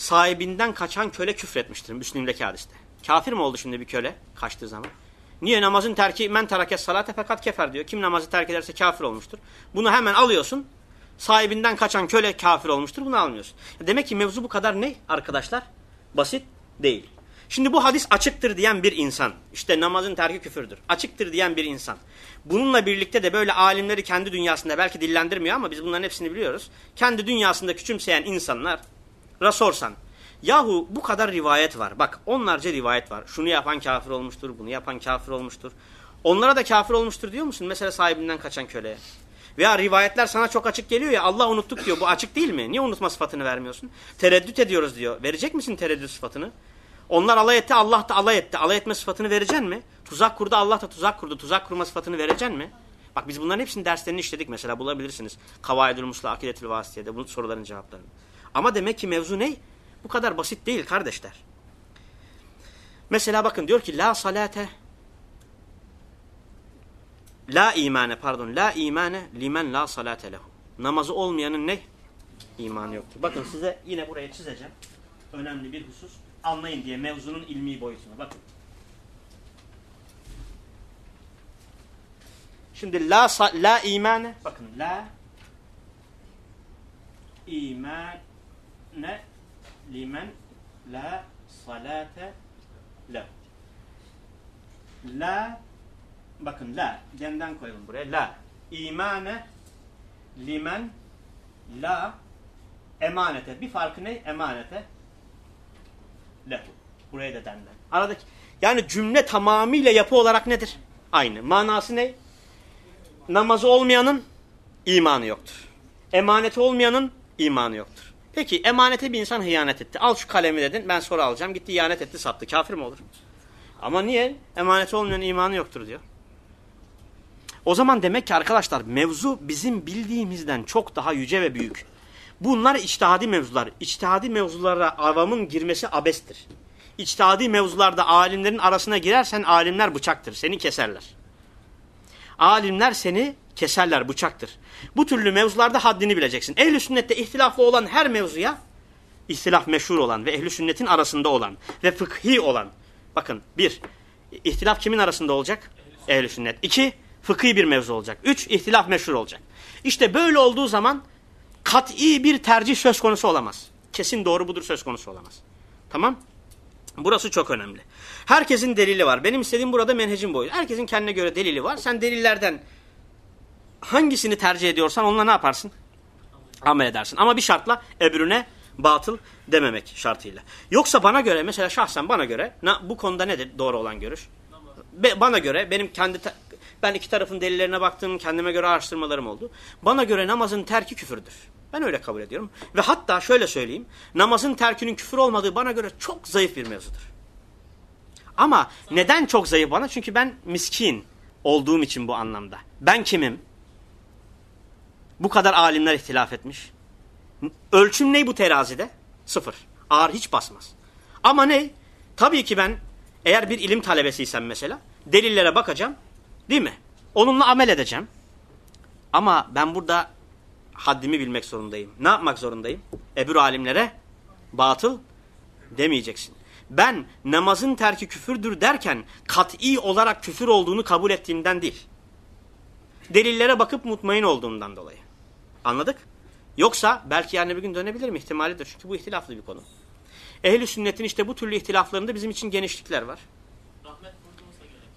sahibinden kaçan köle küfretmiştir Müslim'deki hadiste. Kafir mi oldu şimdi bir köle kaçtığı zaman? Niye namazın terki men teraket salate fakat kefer diyor. Kim namazı terk ederse kafir olmuştur. Bunu hemen alıyorsun. Sahibinden kaçan köle kafir olmuştur. Bunu almıyorsun. Demek ki mevzu bu kadar ne arkadaşlar? Basit değil. Şimdi bu hadis açıktır diyen bir insan, işte namazın terki küfürdür, açıktır diyen bir insan. Bununla birlikte de böyle alimleri kendi dünyasında belki dillendirmiyor ama biz bunların hepsini biliyoruz. Kendi dünyasında küçümseyen insanlar sorsan. Yahu bu kadar rivayet var. Bak onlarca rivayet var. Şunu yapan kafir olmuştur, bunu yapan kafir olmuştur. Onlara da kafir olmuştur diyor musun? Mesela sahibinden kaçan köleye. Veya rivayetler sana çok açık geliyor ya Allah unuttuk diyor. Bu açık değil mi? Niye unutma sıfatını vermiyorsun? Tereddüt ediyoruz diyor. Verecek misin tereddüt sıfatını? Onlar alay etti Allah da alay etti. Alay etme sıfatını vereceksin mi? Tuzak kurdu Allah da tuzak kurdu. Tuzak kurma sıfatını vereceksin mi? Bak biz bunların hepsinin derslerini işledik mesela bulabilirsiniz. Kavaidül Musla Akidetül Vasitiye'de bu soruların cevaplarını. Ama demek ki mevzu ne? Bu kadar basit değil kardeşler. Mesela bakın diyor ki la salate La imane pardon. La imane limen la salate lehu. Namazı olmayanın ne? İmanı yoktur. Bakın size yine buraya çizeceğim. Önemli bir husus. Anlayın diye mevzunun ilmi boyutunu. Bakın. Şimdi la la imane bakın la imane limen la salate lehu. La bakın la genden koyalım buraya. La imane limen la emanete. Bir farkı ne? Emanete lehu. Buraya da denden. Aradaki yani cümle tamamıyla yapı olarak nedir? Aynı. Manası ne? Namazı olmayanın imanı yoktur. Emaneti olmayanın imanı yoktur. Peki emanete bir insan hıyanet etti. Al şu kalemi dedin ben soru alacağım. Gitti ihanet etti sattı. Kafir mi olur? Ama niye? Emaneti olmayan imanı yoktur diyor. O zaman demek ki arkadaşlar mevzu bizim bildiğimizden çok daha yüce ve büyük. Bunlar içtihadi mevzular. İçtihadi mevzulara avamın girmesi abestir. İçtihadi mevzularda alimlerin arasına girersen alimler bıçaktır. Seni keserler. Alimler seni keserler bıçaktır. Bu türlü mevzularda haddini bileceksin. Ehl-i sünnette ihtilaflı olan her mevzuya ihtilaf meşhur olan ve ehl-i sünnetin arasında olan ve fıkhi olan. Bakın bir, ihtilaf kimin arasında olacak? Ehl-i sünnet. İki, fıkhi bir mevzu olacak. Üç, ihtilaf meşhur olacak. İşte böyle olduğu zaman kat'i bir tercih söz konusu olamaz. Kesin doğru budur söz konusu olamaz. Tamam? Burası çok önemli. Herkesin delili var. Benim istediğim burada menhecin boyu. Herkesin kendine göre delili var. Sen delillerden hangisini tercih ediyorsan onunla ne yaparsın? Amel edersin. Ama bir şartla öbürüne batıl dememek şartıyla. Yoksa bana göre mesela şahsen bana göre bu konuda nedir doğru olan görüş? Be, bana göre benim kendi ben iki tarafın delillerine baktım, kendime göre araştırmalarım oldu. Bana göre namazın terki küfürdür. Ben öyle kabul ediyorum. Ve hatta şöyle söyleyeyim. Namazın terkinin küfür olmadığı bana göre çok zayıf bir mevzudur. Ama neden çok zayıf bana? Çünkü ben miskin olduğum için bu anlamda. Ben kimim? Bu kadar alimler ihtilaf etmiş. Ölçüm ne bu terazide? Sıfır. Ağır hiç basmaz. Ama ne? Tabii ki ben eğer bir ilim talebesiysem mesela delillere bakacağım. Değil mi? Onunla amel edeceğim. Ama ben burada haddimi bilmek zorundayım. Ne yapmak zorundayım? Ebür alimlere batıl demeyeceksin. Ben namazın terki küfürdür derken kat'i olarak küfür olduğunu kabul ettiğimden değil. Delillere bakıp mutmain olduğumdan dolayı. Anladık? Yoksa belki yarın bir gün dönebilirim ihtimalidir. Çünkü bu ihtilaflı bir konu. Ehl-i sünnetin işte bu türlü ihtilaflarında bizim için genişlikler var. Rahmet.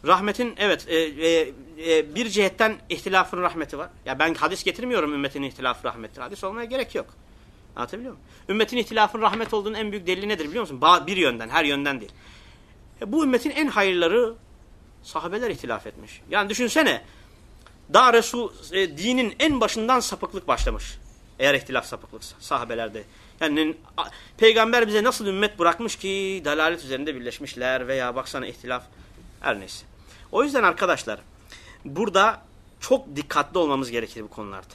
Rahmetin evet e, e, e, bir cihetten ihtilafın rahmeti var. Ya ben hadis getirmiyorum ümmetin ihtilafı rahmeti. Hadis olmaya gerek yok. Anlatabiliyor muyum? Ümmetin ihtilafın rahmet olduğunun en büyük delili nedir biliyor musun? Ba bir yönden, her yönden değil. E, bu ümmetin en hayırları sahabeler ihtilaf etmiş. Yani düşünsene daha Resul e, dinin en başından sapıklık başlamış. Eğer ihtilaf sapıklıksa sahabelerde. Yani peygamber bize nasıl ümmet bırakmış ki dalalet üzerinde birleşmişler veya baksana ihtilaf her neyse. O yüzden arkadaşlar burada çok dikkatli olmamız gerekir bu konularda.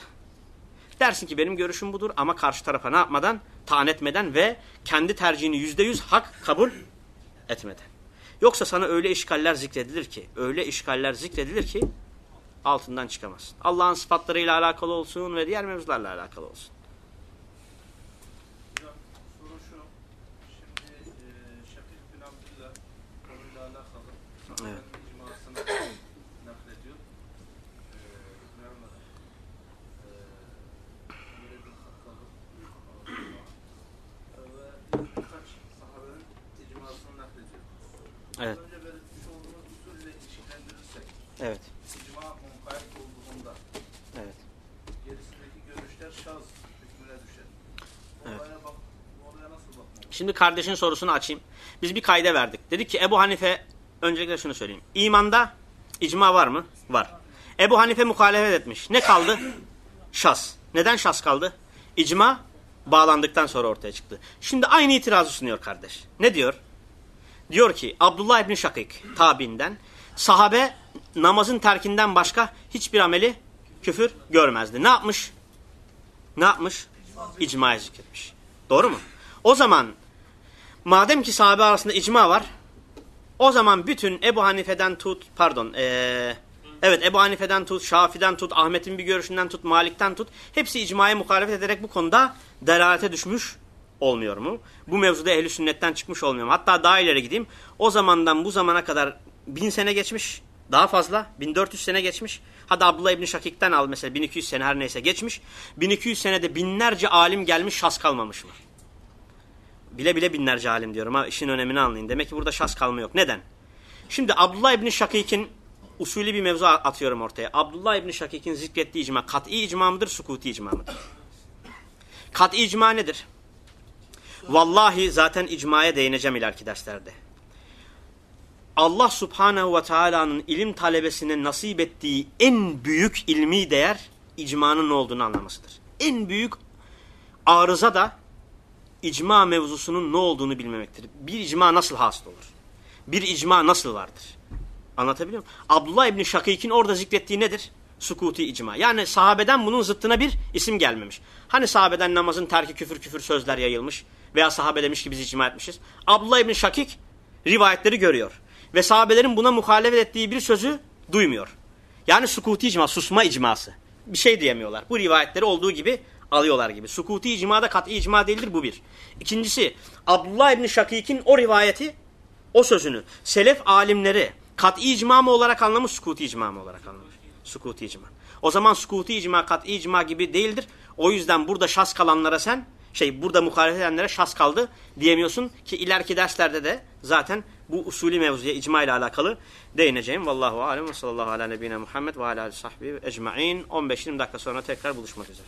Dersin ki benim görüşüm budur ama karşı tarafa ne yapmadan, taan etmeden ve kendi tercihini yüzde yüz hak kabul etmeden. Yoksa sana öyle işgaller zikredilir ki, öyle işgaller zikredilir ki altından çıkamazsın. Allah'ın sıfatlarıyla alakalı olsun ve diğer mevzularla alakalı olsun. Hocam soru şu. Şimdi e, Şakir bin Abdullah konuyla alakalı Evet. sahabenin icmasını naklediyor. E, İbn Ömer, e, Ömer bin Hattab'ı ve birkaç sahabenin icmasını naklediyor. Evet. Az önce belirtmiş olduğumuz usulle ilişkilendirirsek Evet. icma munkayet olduğunda Evet. gerisindeki görüşler şaz hükmüne düşer. Bu Evet. olaya bak, bu olaya nasıl bakmalıyız? Şimdi kardeşin sorusunu açayım. Biz bir kayda verdik. Dedik ki Ebu Hanife, öncelikle şunu söyleyeyim. İmanda icma var mı? Var. Ebu Hanife muhalefet etmiş. Ne kaldı? Şas. Neden şas kaldı? İcma bağlandıktan sonra ortaya çıktı. Şimdi aynı itirazı sunuyor kardeş. Ne diyor? Diyor ki Abdullah İbni Şakik tabiinden sahabe namazın terkinden başka hiçbir ameli küfür görmezdi. Ne yapmış? Ne yapmış? İcma'yı zikretmiş. Doğru mu? O zaman madem ki sahabe arasında icma var o zaman bütün Ebu Hanife'den tut pardon ee, Evet Ebu Hanife'den tut, Şafi'den tut, Ahmet'in bir görüşünden tut, Malik'ten tut. Hepsi icmaya muhalefet ederek bu konuda delalete düşmüş olmuyor mu? Bu mevzuda ehli sünnetten çıkmış olmuyor mu? Hatta daha ileri gideyim. O zamandan bu zamana kadar bin sene geçmiş. Daha fazla. 1400 sene geçmiş. Hadi Abdullah İbni Şakik'ten al mesela 1200 sene her neyse geçmiş. 1200 senede binlerce alim gelmiş şas kalmamış mı? Bile bile binlerce alim diyorum ha işin önemini anlayın. Demek ki burada şas kalma yok. Neden? Şimdi Abdullah İbni Şakik'in usulü bir mevzu atıyorum ortaya. Abdullah İbni Şakik'in zikrettiği icma kat'i icma mıdır, sukuti icma mıdır? Kat'i icma nedir? Vallahi zaten icmaya değineceğim ileriki derslerde. Allah subhanehu ve teala'nın ilim talebesine nasip ettiği en büyük ilmi değer icmanın ne olduğunu anlamasıdır. En büyük arıza da icma mevzusunun ne olduğunu bilmemektir. Bir icma nasıl hasıl olur? Bir icma nasıl vardır? Anlatabiliyor muyum? Abdullah İbni Şakik'in orada zikrettiği nedir? Sukuti icma. Yani sahabeden bunun zıttına bir isim gelmemiş. Hani sahabeden namazın terki küfür küfür sözler yayılmış veya sahabe demiş ki biz icma etmişiz. Abdullah İbni Şakik rivayetleri görüyor. Ve sahabelerin buna muhalefet ettiği bir sözü duymuyor. Yani sukuti icma, susma icması. Bir şey diyemiyorlar. Bu rivayetleri olduğu gibi alıyorlar gibi. Sukuti icma da kat'i icma değildir bu bir. İkincisi Abdullah İbni Şakik'in o rivayeti, o sözünü selef alimleri kat'i icma mı olarak anlamış, sukuti icma mı olarak anlamış? Sukuti icma. O zaman sukuti icma, kat'i icma gibi değildir. O yüzden burada şas kalanlara sen, şey burada muhalefet edenlere şas kaldı diyemiyorsun ki ileriki derslerde de zaten bu usulü mevzuya icma ile alakalı değineceğim. Vallahu alem ve sallallahu ala nebine Muhammed ve ala sahbihi ecma'in. 15-20 dakika sonra tekrar buluşmak üzere.